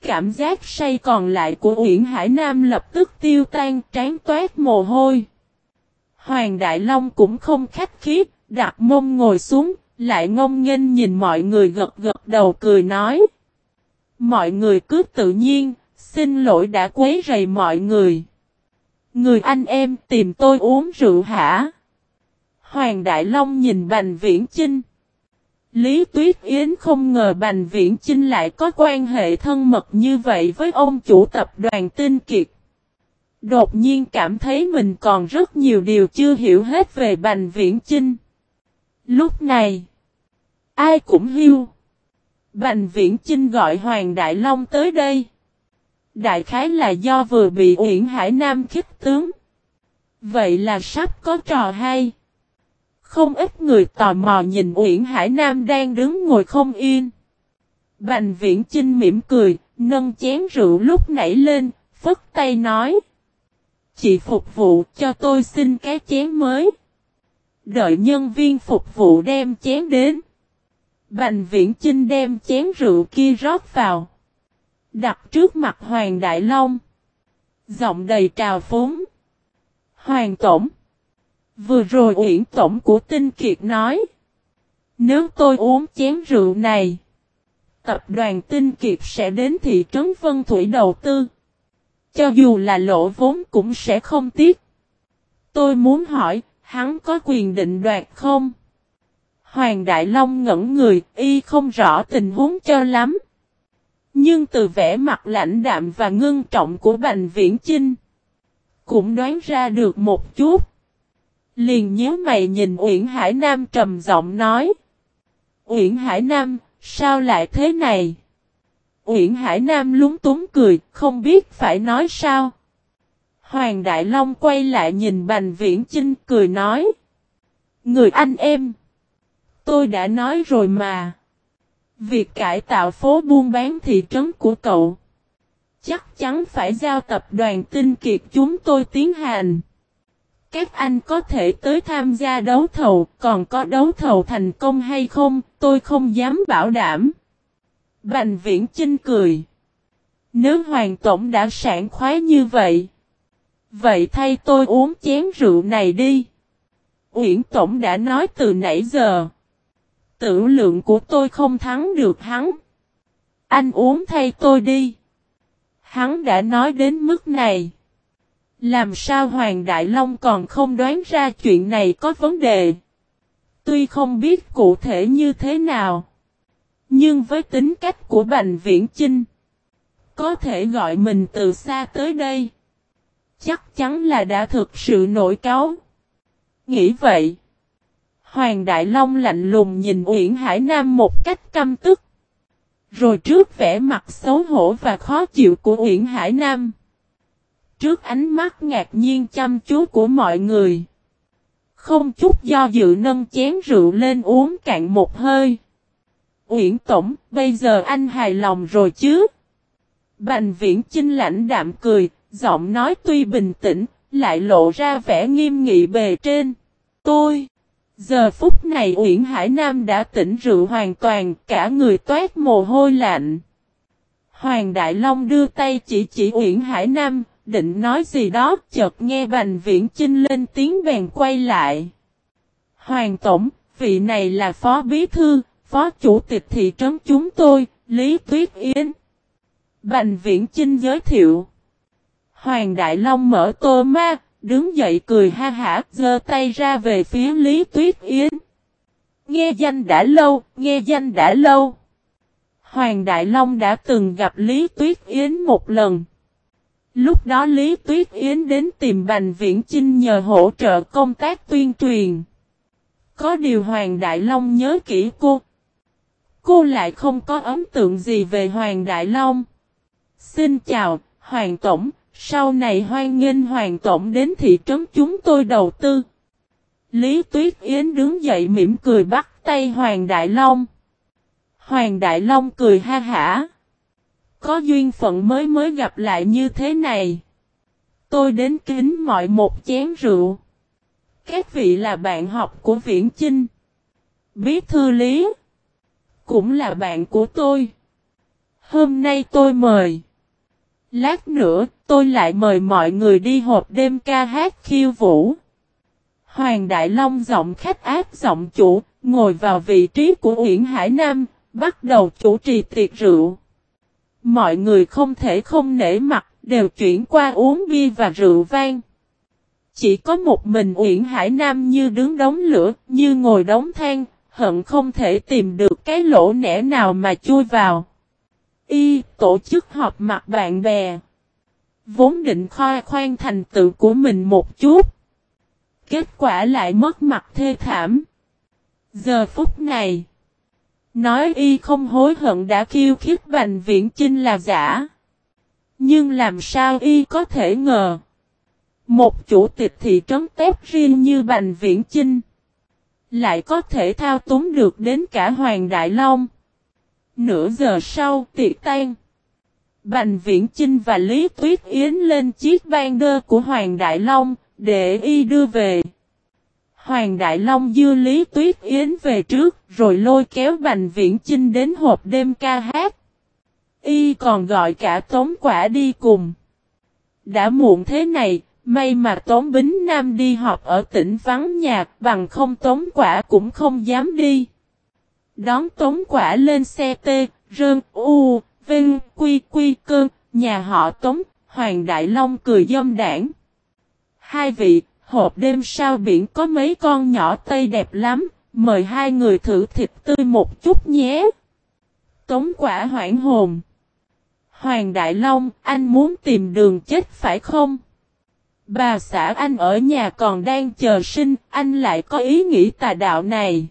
Cảm giác say còn lại của Uyển Hải Nam lập tức tiêu tan trán toát mồ hôi. Hoàng Đại Long cũng không khách khí, đặt mông ngồi xuống, lại ngông nghênh nhìn mọi người gật gật đầu cười nói. Mọi người cứ tự nhiên, xin lỗi đã quấy rầy mọi người. Người anh em tìm tôi uống rượu hả? Hoàng Đại Long nhìn Bành Viễn Chinh. Lý Tuyết Yến không ngờ Bành Viễn Chinh lại có quan hệ thân mật như vậy với ông chủ tập đoàn Tinh Kiệt. Đột nhiên cảm thấy mình còn rất nhiều điều chưa hiểu hết về Bành Viễn Chinh. Lúc này, ai cũng hiu. Bành Viễn Chinh gọi Hoàng Đại Long tới đây. Đại khái là do vừa bị Uyển Hải Nam khích tướng. Vậy là sắp có trò hay. Không ít người tò mò nhìn Uyển Hải Nam đang đứng ngồi không yên. Bành Viễn Chinh mỉm cười, nâng chén rượu lúc nãy lên, phất tay nói. Chị phục vụ cho tôi xin cái chén mới. Đợi nhân viên phục vụ đem chén đến. Bành Viễn Chinh đem chén rượu kia rót vào. Đặt trước mặt Hoàng Đại Long. Giọng đầy trào phúng. Hoàng Tổng. Vừa rồi Uyển Tổng của Tinh Kiệt nói. Nếu tôi uống chén rượu này. Tập đoàn Tinh Kiệt sẽ đến thị trấn Vân Thủy đầu tư. Cho dù là lỗ vốn cũng sẽ không tiếc. Tôi muốn hỏi, hắn có quyền định đoạt không? Hoàng Đại Long ngẩn người, y không rõ tình huống cho lắm. Nhưng từ vẻ mặt lãnh đạm và ngưng trọng của Bành Viễn Chinh, cũng đoán ra được một chút. Liền nhớ mày nhìn Uyển Hải Nam trầm giọng nói. Uyển Hải Nam, sao lại thế này? Uyển Hải Nam lúng túng cười, không biết phải nói sao. Hoàng Đại Long quay lại nhìn Bành Viễn Chinh cười nói. Người anh em. Tôi đã nói rồi mà. Việc cải tạo phố buôn bán thị trấn của cậu. Chắc chắn phải giao tập đoàn tinh kiệt chúng tôi tiến hành. Các anh có thể tới tham gia đấu thầu, còn có đấu thầu thành công hay không, tôi không dám bảo đảm. Bành viễn Chinh cười. Nếu Hoàng Tổng đã sản khoái như vậy. Vậy thay tôi uống chén rượu này đi. Uyển Tổng đã nói từ nãy giờ. Tử lượng của tôi không thắng được hắn. Anh uống thay tôi đi. Hắn đã nói đến mức này. Làm sao Hoàng Đại Long còn không đoán ra chuyện này có vấn đề. Tuy không biết cụ thể như thế nào. Nhưng với tính cách của Bành Viễn Chinh. Có thể gọi mình từ xa tới đây. Chắc chắn là đã thực sự nổi cáo. Nghĩ vậy. Hoàng Đại Long lạnh lùng nhìn Uyển Hải Nam một cách căm tức. Rồi trước vẻ mặt xấu hổ và khó chịu của Uyển Hải Nam. Trước ánh mắt ngạc nhiên chăm chú của mọi người. Không chút do dự nâng chén rượu lên uống cạn một hơi. Uyển Tổng, bây giờ anh hài lòng rồi chứ? Bành viễn chinh lãnh đạm cười, giọng nói tuy bình tĩnh, lại lộ ra vẻ nghiêm nghị bề trên. Tôi! Giờ phút này Uyển Hải Nam đã tỉnh rượu hoàn toàn, cả người toát mồ hôi lạnh. Hoàng Đại Long đưa tay chỉ chỉ Uyển Hải Nam, định nói gì đó, chợt nghe Bành Viễn Chinh lên tiếng bèn quay lại. Hoàng Tổng, vị này là Phó Bí Thư, Phó Chủ tịch thị trấn chúng tôi, Lý Tuyết Yến. Bành Viễn Chinh giới thiệu. Hoàng Đại Long mở tô ma, đứng dậy cười ha hả, giơ tay ra về phía Lý Tuyết Yến. Nghe danh đã lâu, nghe danh đã lâu. Hoàng Đại Long đã từng gặp Lý Tuyết Yến một lần. Lúc đó Lý Tuyết Yến đến tìm Bành Viễn Chinh nhờ hỗ trợ công tác tuyên truyền. Có điều Hoàng Đại Long nhớ kỹ cô. Cô lại không có ấn tượng gì về Hoàng Đại Long. Xin chào, Hoàng Tổng, sau này hoan nghênh Hoàng Tổng đến thị trấn chúng tôi đầu tư. Lý Tuyết Yến đứng dậy mỉm cười bắt tay Hoàng Đại Long. Hoàng Đại Long cười ha hả. Có duyên phận mới mới gặp lại như thế này. Tôi đến kính mọi một chén rượu. Các vị là bạn học của Viễn Chinh. Bí thư lý. Cũng là bạn của tôi. Hôm nay tôi mời. Lát nữa tôi lại mời mọi người đi hộp đêm ca hát khiêu vũ. Hoàng Đại Long giọng khách áp giọng chủ, ngồi vào vị trí của Uyển Hải Nam, bắt đầu chủ trì tiệc rượu. Mọi người không thể không nể mặt, đều chuyển qua uống bia và rượu vang. Chỉ có một mình Uyển Hải Nam như đứng đống lửa, như ngồi đống than, hận không thể tìm được cái lỗ nẻ nào mà chui vào. Y tổ chức họp mặt bạn bè. Vốn định khoe khoan thành tựu của mình một chút. Kết quả lại mất mặt thê thảm. Giờ phút này. Nói y không hối hận đã khiêu khích Bành Viễn Chinh là giả. Nhưng làm sao y có thể ngờ. Một chủ tịch thị trấn tép riêng như Bành Viễn Chinh. Lại có thể thao túng được đến cả Hoàng Đại Long. Nửa giờ sau tiệc tan. Bành Viễn Chinh và Lý Tuyết Yến lên chiếc ban đơ của Hoàng Đại Long, để y đưa về. Hoàng Đại Long dư Lý Tuyết Yến về trước, rồi lôi kéo Bành Viễn Chinh đến hộp đêm ca hát. Y còn gọi cả Tống Quả đi cùng. Đã muộn thế này, may mà Tống Bính Nam đi họp ở tỉnh vắng nhạc, bằng không Tống Quả cũng không dám đi. Đón Tống Quả lên xe T, Rơn, U, Vinh, Quy, Quy, Cơn, nhà họ Tống, Hoàng Đại Long cười dâm đảng. Hai vị, hộp đêm sao biển có mấy con nhỏ tây đẹp lắm, mời hai người thử thịt tươi một chút nhé. Tống quả hoảng hồn. Hoàng Đại Long, anh muốn tìm đường chết phải không? Bà xã anh ở nhà còn đang chờ sinh, anh lại có ý nghĩ tà đạo này.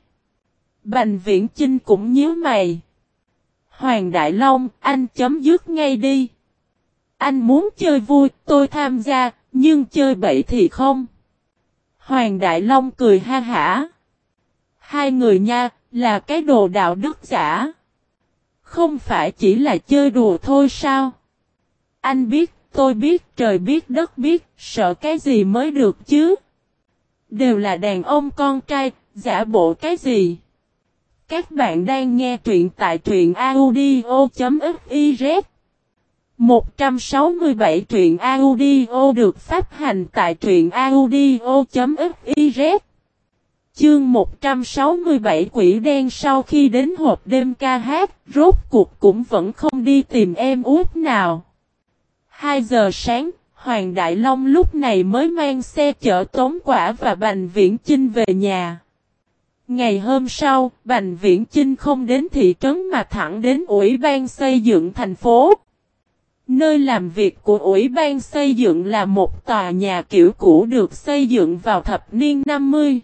Bành viễn Chinh cũng nhớ mày. Hoàng Đại Long, anh chấm dứt ngay đi. Anh muốn chơi vui, tôi tham gia, nhưng chơi bậy thì không. Hoàng Đại Long cười ha hả. Hai người nha, là cái đồ đạo đức giả. Không phải chỉ là chơi đùa thôi sao? Anh biết, tôi biết, trời biết, đất biết, sợ cái gì mới được chứ? Đều là đàn ông con trai, giả bộ cái gì? Các bạn đang nghe truyện tại truyện audio.fiz 167 truyện audio được phát hành tại truyện audio.fiz Chương 167 quỷ đen sau khi đến hộp đêm ca hát, rốt cuộc cũng vẫn không đi tìm em út nào. 2 giờ sáng, Hoàng Đại Long lúc này mới mang xe chở tống quả và bành viễn chinh về nhà. Ngày hôm sau, Bành Viễn Chinh không đến thị trấn mà thẳng đến Ủy ban xây dựng thành phố. Nơi làm việc của Ủy ban xây dựng là một tòa nhà kiểu cũ được xây dựng vào thập niên 50.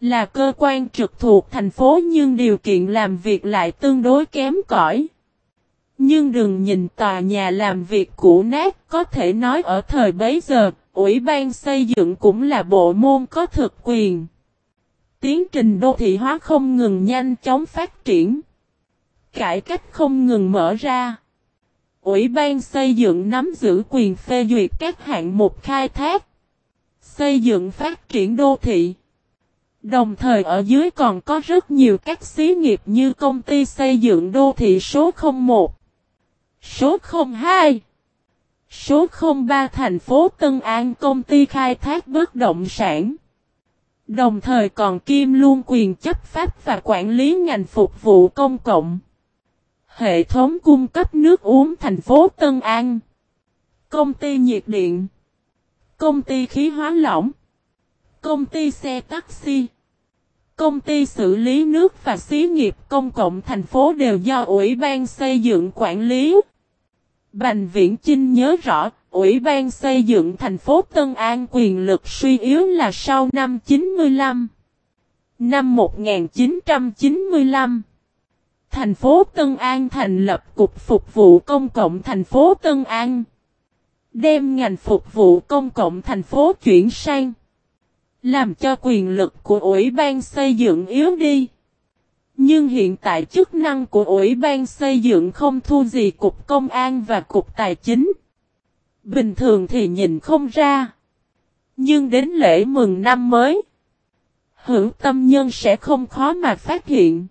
Là cơ quan trực thuộc thành phố nhưng điều kiện làm việc lại tương đối kém cỏi. Nhưng đừng nhìn tòa nhà làm việc cũ nát, có thể nói ở thời bấy giờ, Ủy ban xây dựng cũng là bộ môn có thực quyền. Tiến trình đô thị hóa không ngừng nhanh chóng phát triển. Cải cách không ngừng mở ra. Ủy ban xây dựng nắm giữ quyền phê duyệt các hạng mục khai thác. Xây dựng phát triển đô thị. Đồng thời ở dưới còn có rất nhiều các xí nghiệp như công ty xây dựng đô thị số 01, số 02, số 03 thành phố Tân An công ty khai thác bất động sản. Đồng thời còn kim luôn quyền chấp pháp và quản lý ngành phục vụ công cộng. Hệ thống cung cấp nước uống thành phố Tân An. Công ty nhiệt điện. Công ty khí hóa lỏng. Công ty xe taxi. Công ty xử lý nước và xí nghiệp công cộng thành phố đều do Ủy ban xây dựng quản lý. Bành Viễn Chinh nhớ rõ, Ủy ban xây dựng thành phố Tân An quyền lực suy yếu là sau năm 95. Năm 1995, thành phố Tân An thành lập Cục Phục vụ Công cộng thành phố Tân An. Đem ngành phục vụ công cộng thành phố chuyển sang. Làm cho quyền lực của Ủy ban xây dựng yếu đi. Nhưng hiện tại chức năng của Ủy ban xây dựng không thu gì Cục Công an và Cục Tài chính. Bình thường thì nhìn không ra. Nhưng đến lễ mừng năm mới, hữu tâm nhân sẽ không khó mà phát hiện.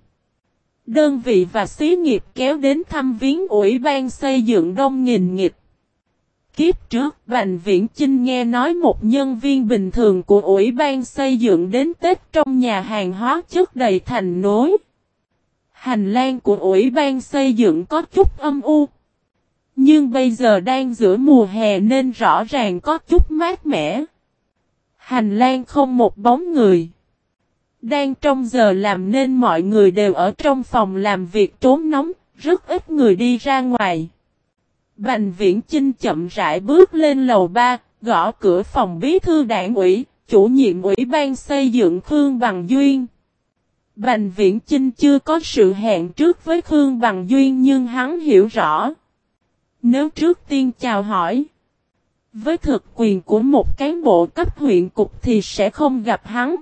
Đơn vị và xí nghiệp kéo đến thăm viếng Ủy ban xây dựng đông nghìn nghiệp. Kiếp trước, Bành Viễn Chinh nghe nói một nhân viên bình thường của Ủy ban xây dựng đến Tết trong nhà hàng hóa chất đầy thành nối. Hành lang của Ủy ban xây dựng có chút âm u. Nhưng bây giờ đang giữa mùa hè nên rõ ràng có chút mát mẻ. Hành lang không một bóng người. Đang trong giờ làm nên mọi người đều ở trong phòng làm việc trốn nóng, rất ít người đi ra ngoài. Bành viễn Chinh chậm rãi bước lên lầu ba, gõ cửa phòng bí thư đảng ủy, chủ nhiệm ủy ban xây dựng Khương Bằng Duyên. Bành viễn Chinh chưa có sự hẹn trước với Khương Bằng Duyên nhưng hắn hiểu rõ. Nếu trước tiên chào hỏi, với thực quyền của một cán bộ cấp huyện cục thì sẽ không gặp hắn.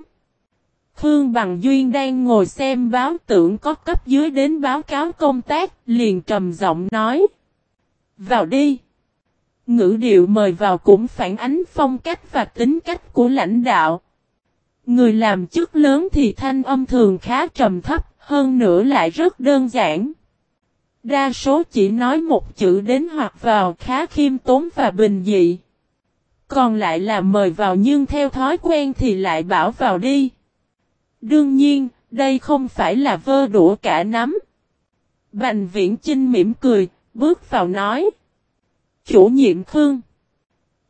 Khương Bằng Duyên đang ngồi xem báo tưởng có cấp dưới đến báo cáo công tác, liền trầm giọng nói. Vào đi. Ngữ điệu mời vào cũng phản ánh phong cách và tính cách của lãnh đạo. Người làm chức lớn thì thanh âm thường khá trầm thấp, hơn nữa lại rất đơn giản. Đa số chỉ nói một chữ đến hoặc vào khá khiêm tốn và bình dị. Còn lại là mời vào nhưng theo thói quen thì lại bảo vào đi. Đương nhiên, đây không phải là vơ đũa cả nắm. Bành viễn Trinh mỉm cười, bước vào nói. Chủ nhiệm Khương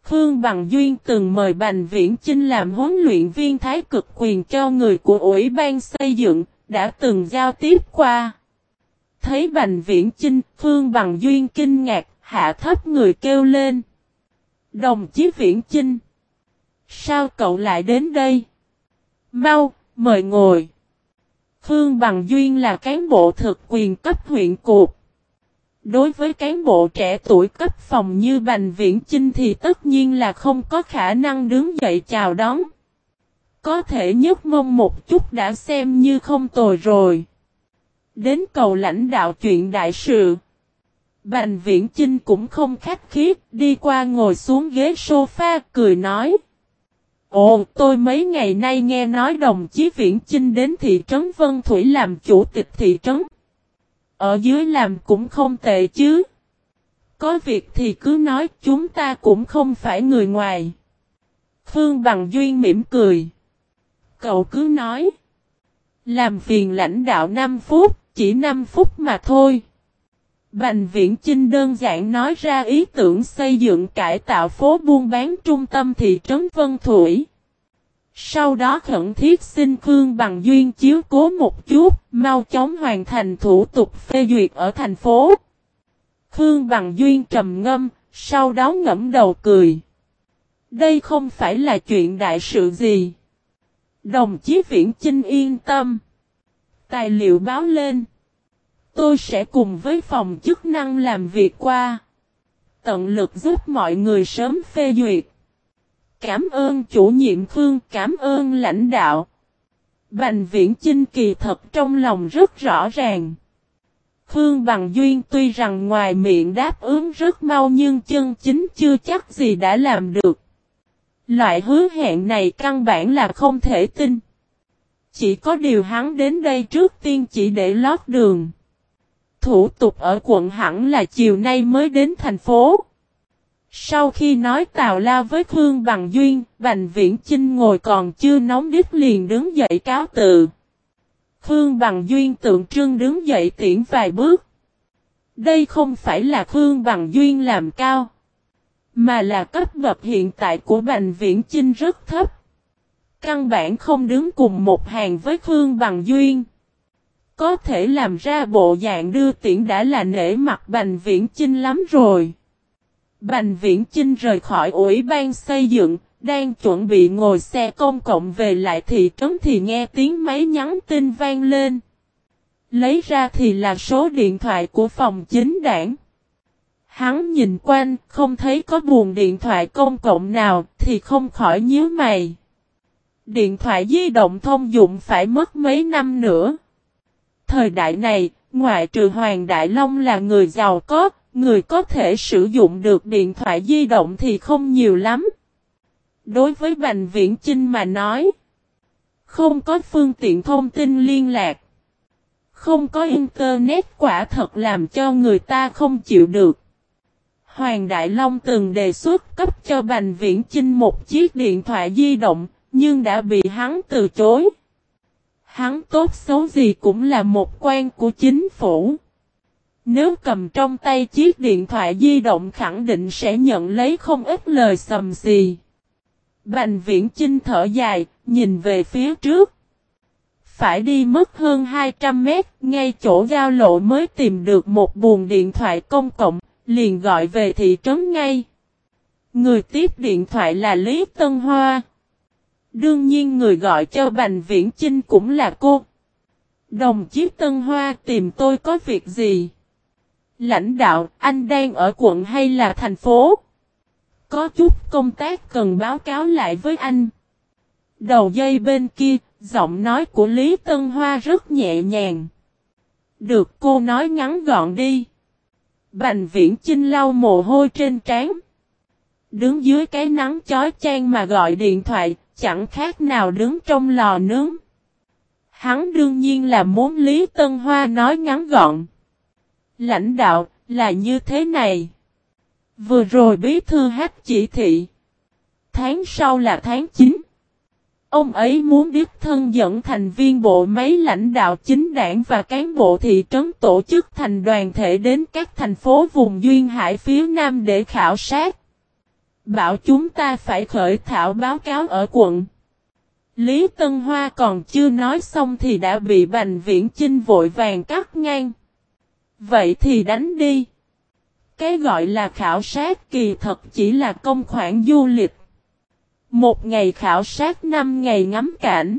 Khương Bằng Duyên từng mời Bành Viễn Chinh làm huấn luyện viên thái cực quyền cho người của Ủy ban xây dựng, đã từng giao tiếp qua. Thấy Bành Viễn Chinh, Phương Bằng Duyên kinh ngạc, hạ thấp người kêu lên. Đồng chí Viễn Chinh. Sao cậu lại đến đây? Mau, mời ngồi. Phương Bằng Duyên là cán bộ thực quyền cấp huyện cục. Đối với cán bộ trẻ tuổi cấp phòng như Bành Viễn Chinh thì tất nhiên là không có khả năng đứng dậy chào đón. Có thể nhấc mông một chút đã xem như không tồi rồi. Đến cầu lãnh đạo chuyện đại sự. Bành Viễn Chinh cũng không khách khí, đi qua ngồi xuống ghế sofa, cười nói. Ồ, tôi mấy ngày nay nghe nói đồng chí Viễn Chinh đến thị trấn Vân Thủy làm chủ tịch thị trấn. Ở dưới làm cũng không tệ chứ. Có việc thì cứ nói chúng ta cũng không phải người ngoài. Phương Bằng Duyên mỉm cười. Cậu cứ nói. Làm phiền lãnh đạo 5 phút, chỉ 5 phút mà thôi. Bành Viễn Chinh đơn giản nói ra ý tưởng xây dựng cải tạo phố buôn bán trung tâm thị trấn Vân Thủy. Sau đó khẩn thiết xin Khương Bằng Duyên chiếu cố một chút, mau chóng hoàn thành thủ tục phê duyệt ở thành phố. Khương Bằng Duyên trầm ngâm, sau đó ngẫm đầu cười. Đây không phải là chuyện đại sự gì. Đồng chí Viễn Chinh yên tâm. Tài liệu báo lên. Tôi sẽ cùng với phòng chức năng làm việc qua. Tận lực giúp mọi người sớm phê duyệt. Cảm ơn chủ nhiệm Khương, cảm ơn lãnh đạo. Bành viễn Chinh kỳ thật trong lòng rất rõ ràng. Khương Bằng Duyên tuy rằng ngoài miệng đáp ứng rất mau nhưng chân chính chưa chắc gì đã làm được. Loại hứa hẹn này căn bản là không thể tin. Chỉ có điều hắn đến đây trước tiên chỉ để lót đường. Thủ tục ở quận hẳn là chiều nay mới đến thành phố. Sau khi nói tào la với Khương Bằng Duyên, Bành Viễn Chinh ngồi còn chưa nóng đít liền đứng dậy cáo tự. Khương Bằng Duyên tượng trưng đứng dậy tiễn vài bước. Đây không phải là Khương Bằng Duyên làm cao, mà là cấp bậc hiện tại của Bành Viễn Chinh rất thấp. Căn bản không đứng cùng một hàng với Khương Bằng Duyên. Có thể làm ra bộ dạng đưa tiễn đã là nể mặt Bành Viễn Chinh lắm rồi. Bành Viễn Chinh rời khỏi ủy ban xây dựng, đang chuẩn bị ngồi xe công cộng về lại thị trấn thì nghe tiếng máy nhắn tin vang lên. Lấy ra thì là số điện thoại của phòng chính đảng. Hắn nhìn quanh, không thấy có buồn điện thoại công cộng nào, thì không khỏi nhíu mày. Điện thoại di động thông dụng phải mất mấy năm nữa. Thời đại này, ngoại trừ Hoàng Đại Long là người giàu có, người có thể sử dụng được điện thoại di động thì không nhiều lắm. Đối với Bành Viễn Chinh mà nói, không có phương tiện thông tin liên lạc, không có internet quả thật làm cho người ta không chịu được. Hoàng Đại Long từng đề xuất cấp cho Bành Viễn Chinh một chiếc điện thoại di động, nhưng đã bị hắn từ chối. Hắn tốt xấu gì cũng là một quan của chính phủ. Nếu cầm trong tay chiếc điện thoại di động khẳng định sẽ nhận lấy không ít lời sầm xì. Bành viễn chinh thở dài, nhìn về phía trước. Phải đi mất hơn 200 mét, ngay chỗ giao lộ mới tìm được một buồng điện thoại công cộng, liền gọi về thị trấn ngay. Người tiếp điện thoại là Lý Tân Hoa. Đương nhiên người gọi cho Bành Viễn Chinh cũng là cô. Đồng chí Tân Hoa tìm tôi có việc gì? Lãnh đạo, anh đang ở quận hay là thành phố? Có chút công tác cần báo cáo lại với anh. Đầu dây bên kia, giọng nói của Lý Tân Hoa rất nhẹ nhàng. Được cô nói ngắn gọn đi. Bành viễn chinh lau mồ hôi trên trán. Đứng dưới cái nắng chói chang mà gọi điện thoại, chẳng khác nào đứng trong lò nướng. Hắn đương nhiên là muốn Lý Tân Hoa nói ngắn gọn. Lãnh đạo, là như thế này. Vừa rồi bí thư hát chỉ thị. Tháng sau là tháng 9. Ông ấy muốn đích thân dẫn thành viên bộ máy lãnh đạo chính đảng và cán bộ thị trấn tổ chức thành đoàn thể đến các thành phố vùng Duyên Hải phía Nam để khảo sát. Bảo chúng ta phải khởi thảo báo cáo ở quận. Lý Tân Hoa còn chưa nói xong thì đã bị Bành Viễn Chinh vội vàng cắt ngang. Vậy thì đánh đi. Cái gọi là khảo sát kỳ thật chỉ là công khoản du lịch. Một ngày khảo sát năm ngày ngắm cảnh.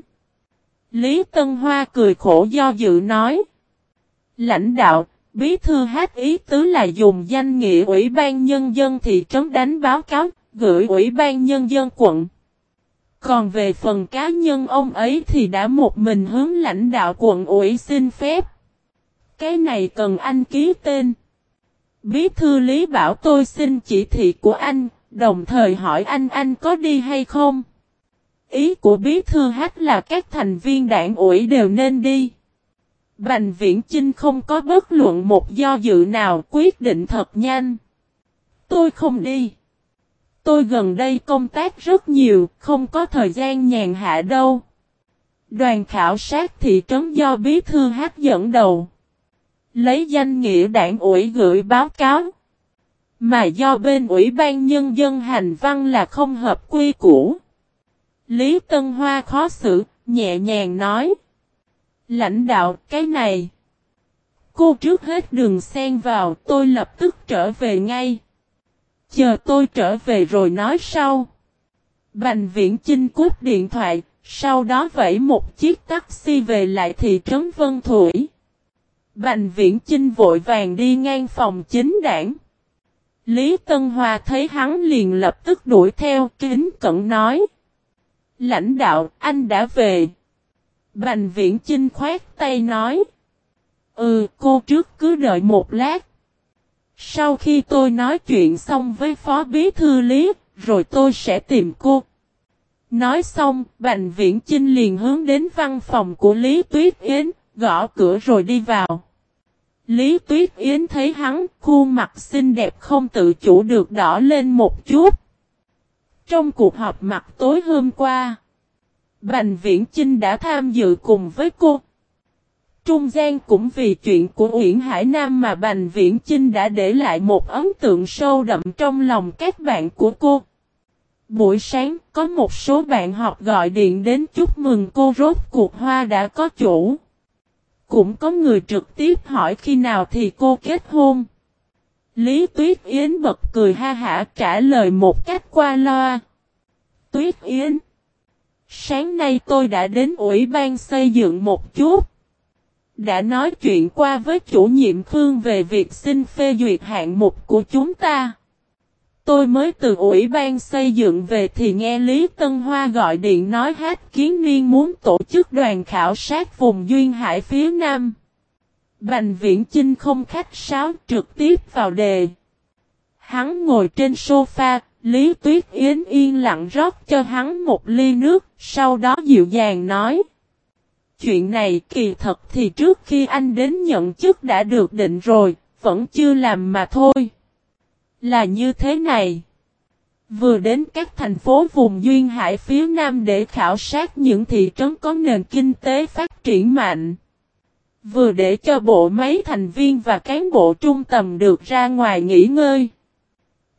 Lý Tân Hoa cười khổ do dự nói. Lãnh đạo, bí thư hát ý tứ là dùng danh nghĩa Ủy ban Nhân dân thị trấn đánh báo cáo, gửi Ủy ban Nhân dân quận. Còn về phần cá nhân ông ấy thì đã một mình hướng lãnh đạo quận ủy xin phép. Cái này cần anh ký tên. Bí thư Lý bảo tôi xin chỉ thị của anh, đồng thời hỏi anh anh có đi hay không. Ý của bí thư hát là các thành viên đảng ủy đều nên đi. Bành viễn Chinh không có bất luận một do dự nào quyết định thật nhanh. Tôi không đi. Tôi gần đây công tác rất nhiều, không có thời gian nhàn hạ đâu. Đoàn khảo sát thị trấn do bí thư hát dẫn đầu. Lấy danh nghĩa đảng ủy gửi báo cáo. Mà do bên ủy ban nhân dân hành văn là không hợp quy củ. Lý Tân Hoa khó xử, nhẹ nhàng nói. Lãnh đạo cái này. Cô trước hết đừng xen vào, tôi lập tức trở về ngay. Chờ tôi trở về rồi nói sau. Bành viễn chinh cút điện thoại, sau đó vẫy một chiếc taxi về lại thị trấn Vân Thủy. Bành viễn chinh vội vàng đi ngang phòng chính đảng. Lý Tân Hòa thấy hắn liền lập tức đuổi theo kính cận nói. Lãnh đạo, anh đã về. Bành viễn chinh khoát tay nói. Ừ, cô trước cứ đợi một lát. Sau khi tôi nói chuyện xong với Phó Bí Thư Lý, rồi tôi sẽ tìm cô. Nói xong, Bành Viễn Chinh liền hướng đến văn phòng của Lý Tuyết Yến, gõ cửa rồi đi vào. Lý Tuyết Yến thấy hắn, khuôn mặt xinh đẹp không tự chủ được đỏ lên một chút. Trong cuộc họp mặt tối hôm qua, Bành Viễn Chinh đã tham dự cùng với cô. Trung gian cũng vì chuyện của Uyển Hải Nam mà Bành Viễn Chinh đã để lại một ấn tượng sâu đậm trong lòng các bạn của cô. Buổi sáng, có một số bạn học gọi điện đến chúc mừng cô rốt cuộc hoa đã có chủ. Cũng có người trực tiếp hỏi khi nào thì cô kết hôn. Lý Tuyết Yến bật cười ha hả trả lời một cách qua loa. Tuyết Yến. Sáng nay tôi đã đến ủy ban xây dựng một chút. Đã nói chuyện qua với chủ nhiệm Khương về việc xin phê duyệt hạng mục của chúng ta. Tôi mới từ ủy ban xây dựng về thì nghe Lý Tân Hoa gọi điện nói hát kiến niên muốn tổ chức đoàn khảo sát vùng Duyên Hải phía Nam. Bành viễn Chinh không khách sáo trực tiếp vào đề. Hắn ngồi trên sofa, Lý Tuyết Yến yên lặng rót cho hắn một ly nước, sau đó dịu dàng nói. Chuyện này kỳ thật thì trước khi anh đến nhận chức đã được định rồi, vẫn chưa làm mà thôi. Là như thế này. Vừa đến các thành phố vùng Duyên Hải phía Nam để khảo sát những thị trấn có nền kinh tế phát triển mạnh. Vừa để cho bộ máy thành viên và cán bộ trung tầm được ra ngoài nghỉ ngơi.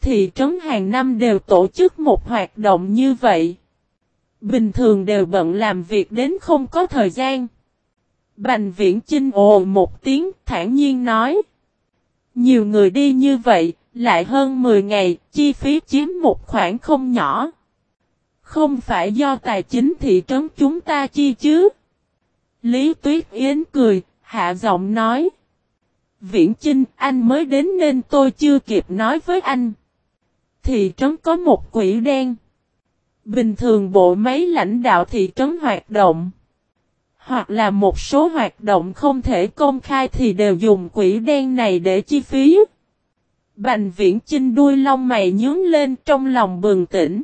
Thị trấn hàng năm đều tổ chức một hoạt động như vậy. Bình thường đều bận làm việc đến không có thời gian. Bành viễn chinh ồ một tiếng thản nhiên nói. Nhiều người đi như vậy, lại hơn 10 ngày, chi phí chiếm một khoản không nhỏ. Không phải do tài chính thị trấn chúng ta chi chứ. Lý Tuyết Yến cười, hạ giọng nói. Viễn Chinh, anh mới đến nên tôi chưa kịp nói với anh. Thị trấn có một quỷ đen. Bình thường bộ máy lãnh đạo thị trấn hoạt động. Hoặc là một số hoạt động không thể công khai thì đều dùng quỷ đen này để chi phí. Bành viễn chinh đuôi lông mày nhướng lên trong lòng bừng tỉnh.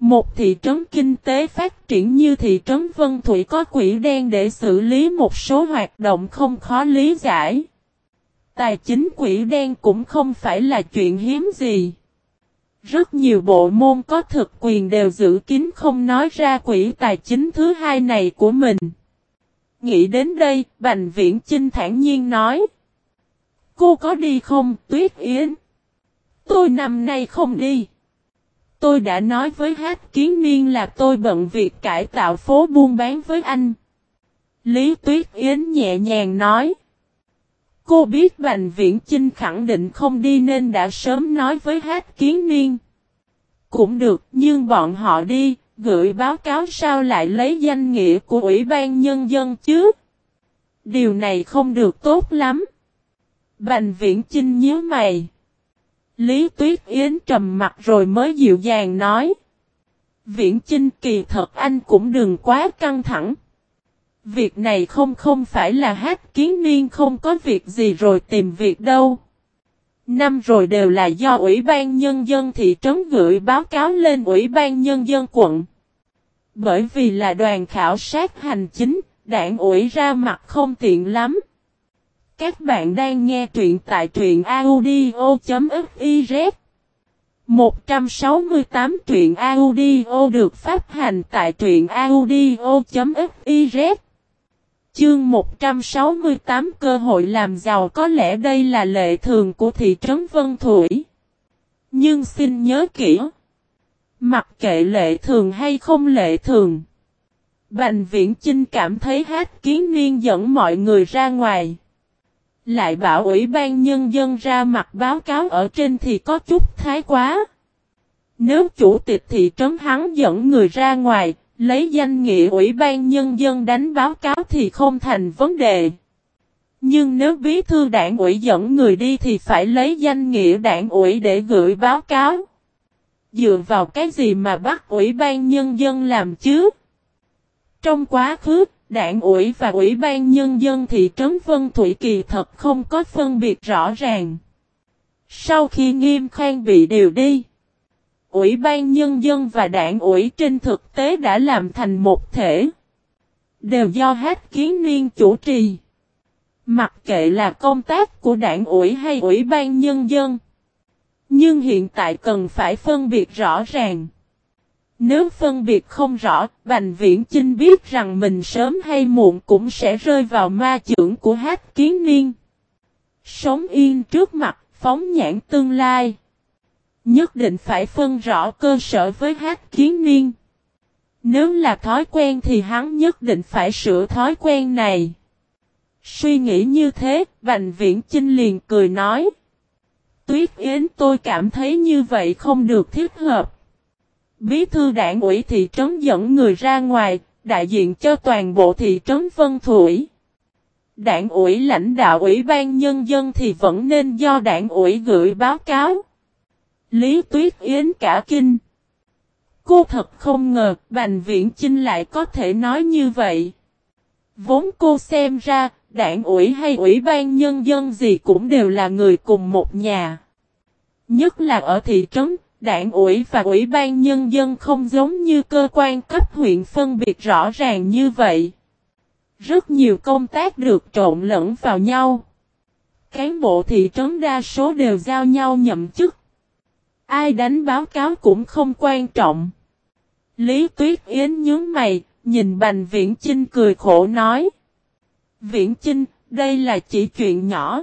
Một thị trấn kinh tế phát triển như thị trấn Vân Thủy có quỹ đen để xử lý một số hoạt động không khó lý giải. Tài chính quỹ đen cũng không phải là chuyện hiếm gì. Rất nhiều bộ môn có thực quyền đều giữ kín không nói ra quỹ tài chính thứ hai này của mình. Nghĩ đến đây, Bành Viễn Chinh thản nhiên nói. Cô có đi không, Tuyết Yến? Tôi năm nay không đi. Tôi đã nói với Hát Kiến Niên là tôi bận việc cải tạo phố buôn bán với anh. Lý Tuyết Yến nhẹ nhàng nói. Cô biết Bành Viễn Chinh khẳng định không đi nên đã sớm nói với Hát Kiến Niên. Cũng được, nhưng bọn họ đi, gửi báo cáo sao lại lấy danh nghĩa của Ủy ban Nhân dân chứ? Điều này không được tốt lắm. Bành Viễn Chinh nhớ mày. Lý Tuyết Yến trầm mặt rồi mới dịu dàng nói. Viễn Chinh kỳ thật anh cũng đừng quá căng thẳng. Việc này không không phải là hát kiến niên không có việc gì rồi tìm việc đâu. Năm rồi đều là do Ủy ban Nhân dân thị trấn gửi báo cáo lên Ủy ban Nhân dân quận. Bởi vì là đoàn khảo sát hành chính, đảng ủy ra mặt không tiện lắm. Các bạn đang nghe truyện tại truyện audio.fiz 168 truyện audio được phát hành tại truyện audio.fiz Chương 168 cơ hội làm giàu có lẽ đây là lệ thường của thị trấn Vân Thủy. Nhưng xin nhớ kỹ. Mặc kệ lệ thường hay không lệ thường. Bành viễn Chinh cảm thấy hát kiến niên dẫn mọi người ra ngoài. Lại bảo ủy ban nhân dân ra mặt báo cáo ở trên thì có chút thái quá. Nếu chủ tịch thị trấn hắn dẫn người ra ngoài, lấy danh nghĩa ủy ban nhân dân đánh báo cáo thì không thành vấn đề. Nhưng nếu bí thư đảng ủy dẫn người đi thì phải lấy danh nghĩa đảng ủy để gửi báo cáo. Dựa vào cái gì mà bắt ủy ban nhân dân làm chứ? Trong quá khứ, đảng ủy và ủy ban nhân dân thị trấn Vân Thủy Kỳ thật không có phân biệt rõ ràng. Sau khi nghiêm khang bị điều đi, ủy ban nhân dân và đảng ủy trên thực tế đã làm thành một thể. Đều do hát kiến niên chủ trì. Mặc kệ là công tác của đảng ủy hay ủy ban nhân dân. Nhưng hiện tại cần phải phân biệt rõ ràng. Nếu phân biệt không rõ, Bành Viễn Chinh biết rằng mình sớm hay muộn cũng sẽ rơi vào ma trưởng của hát kiến niên. Sống yên trước mặt, phóng nhãn tương lai. Nhất định phải phân rõ cơ sở với hát kiến niên. Nếu là thói quen thì hắn nhất định phải sửa thói quen này. Suy nghĩ như thế, Bành Viễn Chinh liền cười nói. Tuyết Yến tôi cảm thấy như vậy không được thiết hợp. Bí thư đảng ủy thị trấn dẫn người ra ngoài, đại diện cho toàn bộ thị trấn Vân Thủy. Đảng ủy lãnh đạo ủy ban nhân dân thì vẫn nên do đảng ủy gửi báo cáo. Lý Tuyết Yến cả kinh. Cô thật không ngờ Bành Viễn Chinh lại có thể nói như vậy. Vốn cô xem ra, đảng ủy hay ủy ban nhân dân gì cũng đều là người cùng một nhà. Nhất là ở thị trấn, đảng ủy và ủy ban nhân dân không giống như cơ quan cấp huyện phân biệt rõ ràng như vậy. Rất nhiều công tác được trộn lẫn vào nhau. Cán bộ thị trấn đa số đều giao nhau nhậm chức. Ai đánh báo cáo cũng không quan trọng. Lý Tuyết Yến nhướng mày, nhìn Bành Viễn Chinh cười khổ nói. Viễn Chinh, đây là chỉ chuyện nhỏ.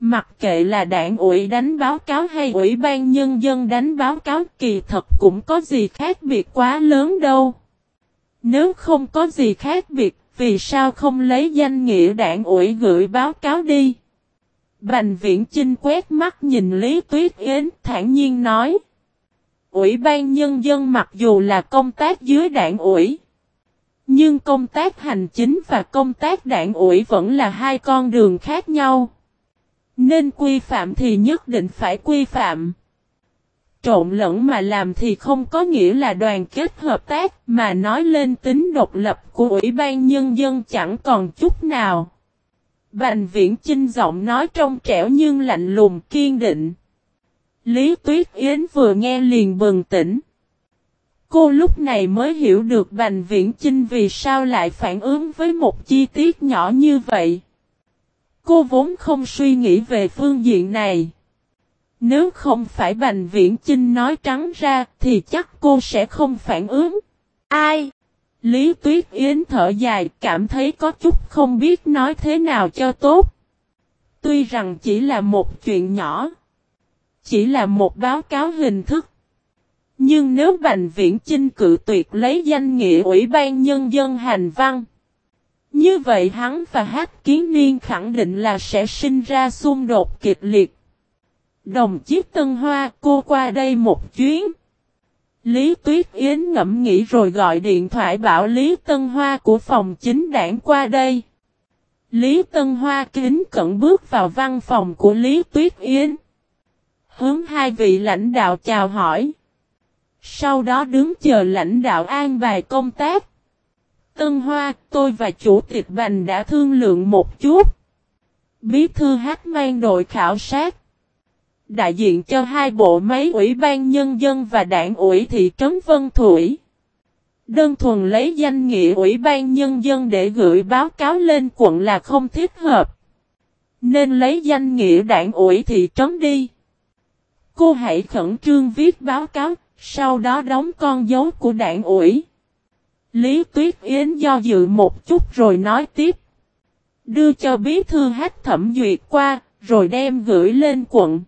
Mặc kệ là đảng ủy đánh báo cáo hay ủy ban nhân dân đánh báo cáo kỳ thật cũng có gì khác biệt quá lớn đâu. Nếu không có gì khác biệt, vì sao không lấy danh nghĩa đảng ủy gửi báo cáo đi? Bành viễn Trinh quét mắt nhìn Lý Tuyết Yến, thản nhiên nói. Ủy ban nhân dân mặc dù là công tác dưới đảng ủy. Nhưng công tác hành chính và công tác đảng ủy vẫn là hai con đường khác nhau. Nên quy phạm thì nhất định phải quy phạm. Trộn lẫn mà làm thì không có nghĩa là đoàn kết hợp tác, mà nói lên tính độc lập của Ủy ban Nhân dân chẳng còn chút nào. Bành viễn chinh giọng nói trong trẻo nhưng lạnh lùng kiên định. Lý Tuyết Yến vừa nghe liền bừng tỉnh. Cô lúc này mới hiểu được Bành Viễn Chinh vì sao lại phản ứng với một chi tiết nhỏ như vậy. Cô vốn không suy nghĩ về phương diện này. Nếu không phải Bành Viễn Chinh nói trắng ra thì chắc cô sẽ không phản ứng. Ai? Lý Tuyết Yến thở dài, cảm thấy có chút không biết nói thế nào cho tốt. Tuy rằng chỉ là một chuyện nhỏ. Chỉ là một báo cáo hình thức. Nhưng nếu Bành Viễn Chinh cự tuyệt lấy danh nghĩa Ủy ban Nhân dân hành văn. Như vậy hắn và Hát Kiến Niên khẳng định là sẽ sinh ra xung đột kịch liệt. Đồng chí Tân Hoa, cô qua đây một chuyến. Lý Tuyết Yến ngẫm nghĩ rồi gọi điện thoại bảo Lý Tân Hoa của phòng chính đảng qua đây. Lý Tân Hoa kính cận bước vào văn phòng của Lý Tuyết Yến. Hướng hai vị lãnh đạo chào hỏi. Sau đó đứng chờ lãnh đạo an bài công tác. Tân Hoa, tôi và chủ tịch Bành đã thương lượng một chút. Bí thư hát mang đội khảo sát. Đại diện cho hai bộ máy ủy ban nhân dân và đảng ủy thị trấn Vân Thủy. Đơn thuần lấy danh nghĩa ủy ban nhân dân để gửi báo cáo lên quận là không thích hợp. Nên lấy danh nghĩa đảng ủy thị trấn đi. Cô hãy khẩn trương viết báo cáo, sau đó đóng con dấu của đảng ủy. Lý Tuyết Yến do dự một chút rồi nói tiếp. Đưa cho bí thư hát thẩm duyệt qua, rồi đem gửi lên quận.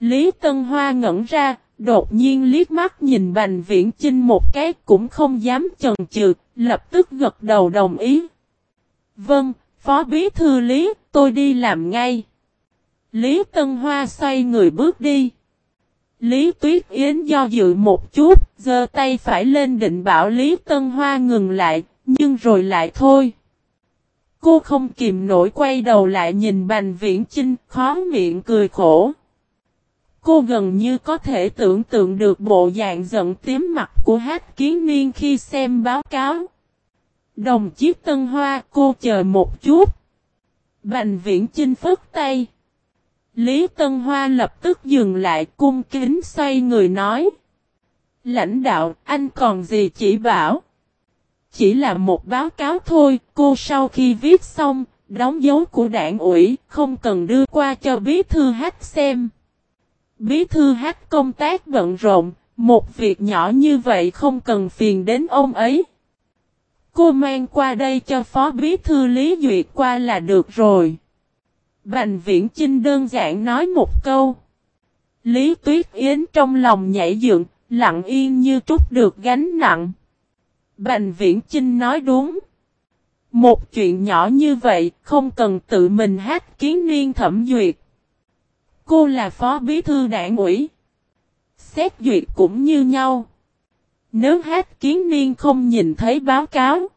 Lý Tân Hoa ngẩn ra, đột nhiên liếc mắt nhìn Bành Viễn Chinh một cái cũng không dám chần chừ, lập tức gật đầu đồng ý. Vâng, Phó Bí Thư Lý, tôi đi làm ngay. Lý Tân Hoa xoay người bước đi. Lý Tuyết Yến do dự một chút, giơ tay phải lên định bảo Lý Tân Hoa ngừng lại, nhưng rồi lại thôi. Cô không kìm nổi quay đầu lại nhìn Bành Viễn Chinh, khó miệng cười khổ. Cô gần như có thể tưởng tượng được bộ dạng giận tím mặt của hát kiến niên khi xem báo cáo. Đồng chí Tân Hoa cô chờ một chút. Bành viễn chinh phức tay. Lý Tân Hoa lập tức dừng lại cung kính xoay người nói. Lãnh đạo, anh còn gì chỉ bảo? Chỉ là một báo cáo thôi, cô sau khi viết xong, đóng dấu của đảng ủy, không cần đưa qua cho bí thư hát xem. Bí thư hát công tác bận rộn, một việc nhỏ như vậy không cần phiền đến ông ấy. Cô mang qua đây cho phó bí thư Lý Duyệt qua là được rồi. Bành viễn Trinh đơn giản nói một câu. Lý Tuyết Yến trong lòng nhảy dựng, lặng yên như trút được gánh nặng. Bành viễn Trinh nói đúng. Một chuyện nhỏ như vậy, không cần tự mình hát kiến niên thẩm duyệt. Cô là phó bí thư đảng ủy. Xét duyệt cũng như nhau. Nếu hát kiến niên không nhìn thấy báo cáo,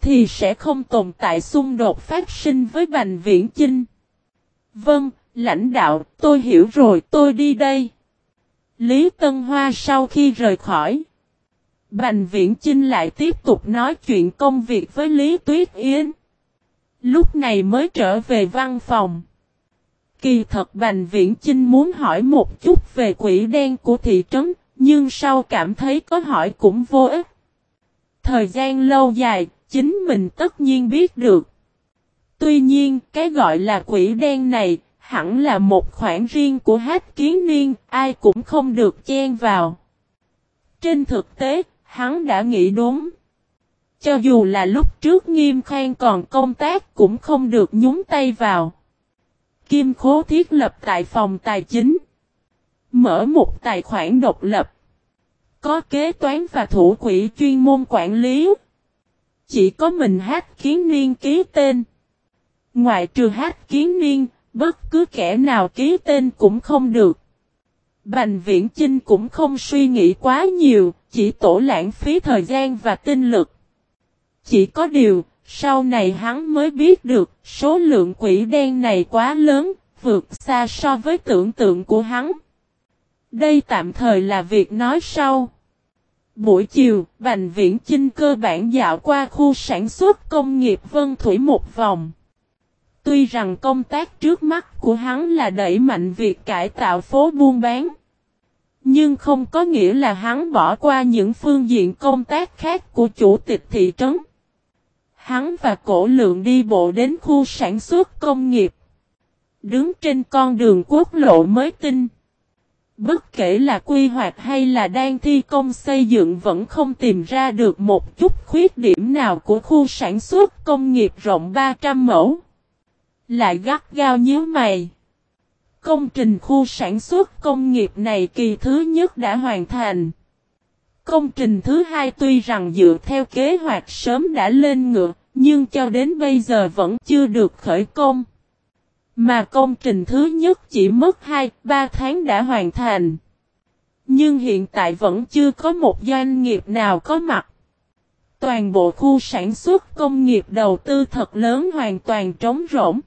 thì sẽ không tồn tại xung đột phát sinh với Bành Viễn Chinh. Vâng, lãnh đạo, tôi hiểu rồi, tôi đi đây. Lý Tân Hoa sau khi rời khỏi, Bành Viễn Chinh lại tiếp tục nói chuyện công việc với Lý Tuyết Yến. Lúc này mới trở về văn phòng. Kỳ thật Bành Viễn Chinh muốn hỏi một chút về quỷ đen của thị trấn, nhưng sau cảm thấy có hỏi cũng vô ích. Thời gian lâu dài, chính mình tất nhiên biết được. Tuy nhiên, cái gọi là quỷ đen này, hẳn là một khoản riêng của hát kiến niên, ai cũng không được chen vào. Trên thực tế, hắn đã nghĩ đúng. Cho dù là lúc trước nghiêm khang còn công tác cũng không được nhúng tay vào. Kim Khố thiết lập tại phòng tài chính. Mở một tài khoản độc lập. Có kế toán và thủ quỹ chuyên môn quản lý. Chỉ có mình hát kiến niên ký tên. ngoài trừ hát kiến niên, bất cứ kẻ nào ký tên cũng không được. Bành viễn Chinh cũng không suy nghĩ quá nhiều, chỉ tổ lãng phí thời gian và tinh lực. Chỉ có điều, sau này hắn mới biết được số lượng quỷ đen này quá lớn, vượt xa so với tưởng tượng của hắn. Đây tạm thời là việc nói sau. Buổi chiều, Bành Viễn Chinh cơ bản dạo qua khu sản xuất công nghiệp Vân Thủy một vòng. Tuy rằng công tác trước mắt của hắn là đẩy mạnh việc cải tạo phố buôn bán. Nhưng không có nghĩa là hắn bỏ qua những phương diện công tác khác của chủ tịch thị trấn. Hắn và cổ lượng đi bộ đến khu sản xuất công nghiệp. Đứng trên con đường quốc lộ mới tinh. Bất kể là quy hoạch hay là đang thi công xây dựng vẫn không tìm ra được một chút khuyết điểm nào của khu sản xuất công nghiệp rộng 300 mẫu. Lại gắt gao nhớ mày. Công trình khu sản xuất công nghiệp này kỳ thứ nhất đã hoàn thành. Công trình thứ hai tuy rằng dựa theo kế hoạch sớm đã lên ngựa, nhưng cho đến bây giờ vẫn chưa được khởi công. Mà công trình thứ nhất chỉ mất 2-3 tháng đã hoàn thành. Nhưng hiện tại vẫn chưa có một doanh nghiệp nào có mặt. Toàn bộ khu sản xuất công nghiệp đầu tư thật lớn hoàn toàn trống rỗng.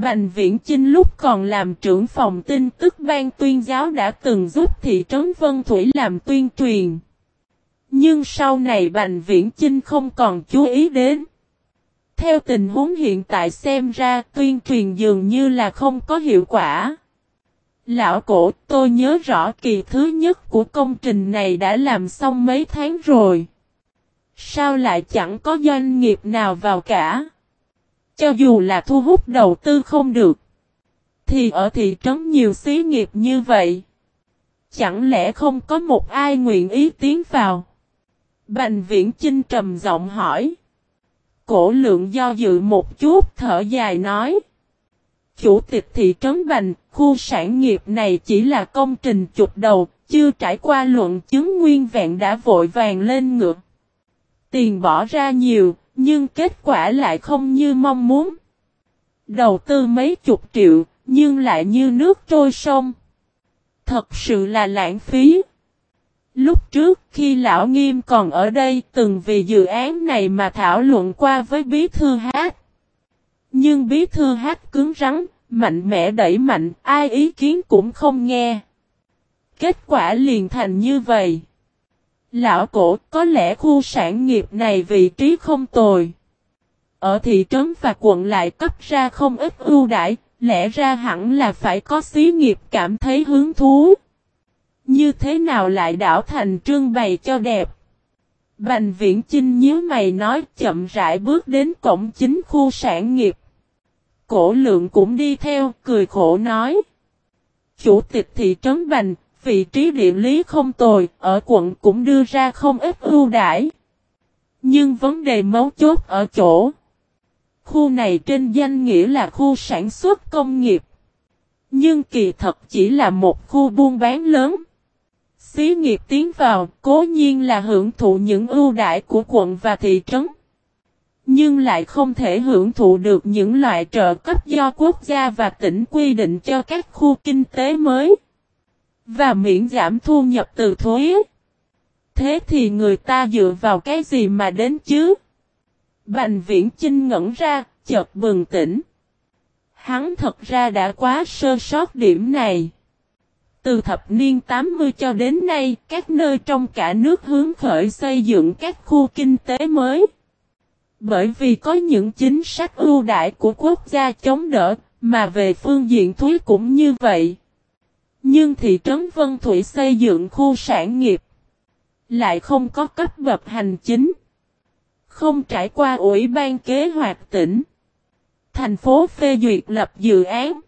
Bành Viễn Chinh lúc còn làm trưởng phòng tin tức ban tuyên giáo đã từng giúp thị trấn Vân Thủy làm tuyên truyền. Nhưng sau này Bành Viễn Chinh không còn chú ý đến. Theo tình huống hiện tại xem ra, tuyên truyền dường như là không có hiệu quả. Lão cổ, tôi nhớ rõ kỳ thứ nhất của công trình này đã làm xong mấy tháng rồi. Sao lại chẳng có doanh nghiệp nào vào cả? Cho dù là thu hút đầu tư không được. Thì ở thị trấn nhiều xí nghiệp như vậy. Chẳng lẽ không có một ai nguyện ý tiến vào? Bành viễn Chinh trầm giọng hỏi. Cổ lượng do dự một chút thở dài nói. Chủ tịch thị trấn Bành, khu sản nghiệp này chỉ là công trình chụp đầu, chưa trải qua luận chứng nguyên vẹn đã vội vàng lên ngược. Tiền bỏ ra nhiều, nhưng kết quả lại không như mong muốn. Đầu tư mấy chục triệu, nhưng lại như nước trôi sông. Thật sự là lãng phí. Lúc trước khi lão nghiêm còn ở đây từng vì dự án này mà thảo luận qua với bí thư hát. Nhưng bí thư hát cứng rắn, mạnh mẽ đẩy mạnh, ai ý kiến cũng không nghe. Kết quả liền thành như vậy. Lão cổ có lẽ khu sản nghiệp này vị trí không tồi. Ở thị trấn và quận lại cấp ra không ít ưu đãi, lẽ ra hẳn là phải có xí nghiệp cảm thấy hứng thú. Như thế nào lại đảo thành trương bày cho đẹp? Bành viễn Trinh nhớ mày nói chậm rãi bước đến cổng chính khu sản nghiệp. Cổ lượng cũng đi theo, cười khổ nói. Chủ tịch thị trấn Bành, vị trí địa lý không tồi, ở quận cũng đưa ra không ít ưu đãi. Nhưng vấn đề mấu chốt ở chỗ. Khu này trên danh nghĩa là khu sản xuất công nghiệp. Nhưng kỳ thật chỉ là một khu buôn bán lớn. Xí nghiệp tiến vào, cố nhiên là hưởng thụ những ưu đãi của quận và thị trấn. Nhưng lại không thể hưởng thụ được những loại trợ cấp do quốc gia và tỉnh quy định cho các khu kinh tế mới. Và miễn giảm thu nhập từ thuế. Thế thì người ta dựa vào cái gì mà đến chứ? Bành viễn Chinh ngẩn ra, chợt bừng tỉnh. Hắn thật ra đã quá sơ sót điểm này. Từ thập niên 80 cho đến nay, các nơi trong cả nước hướng khởi xây dựng các khu kinh tế mới. Bởi vì có những chính sách ưu đãi của quốc gia chống đỡ, mà về phương diện thuế cũng như vậy. Nhưng thị trấn Vân Thủy xây dựng khu sản nghiệp, lại không có cấp bậc hành chính, không trải qua ủy ban kế hoạch tỉnh. Thành phố phê duyệt lập dự án.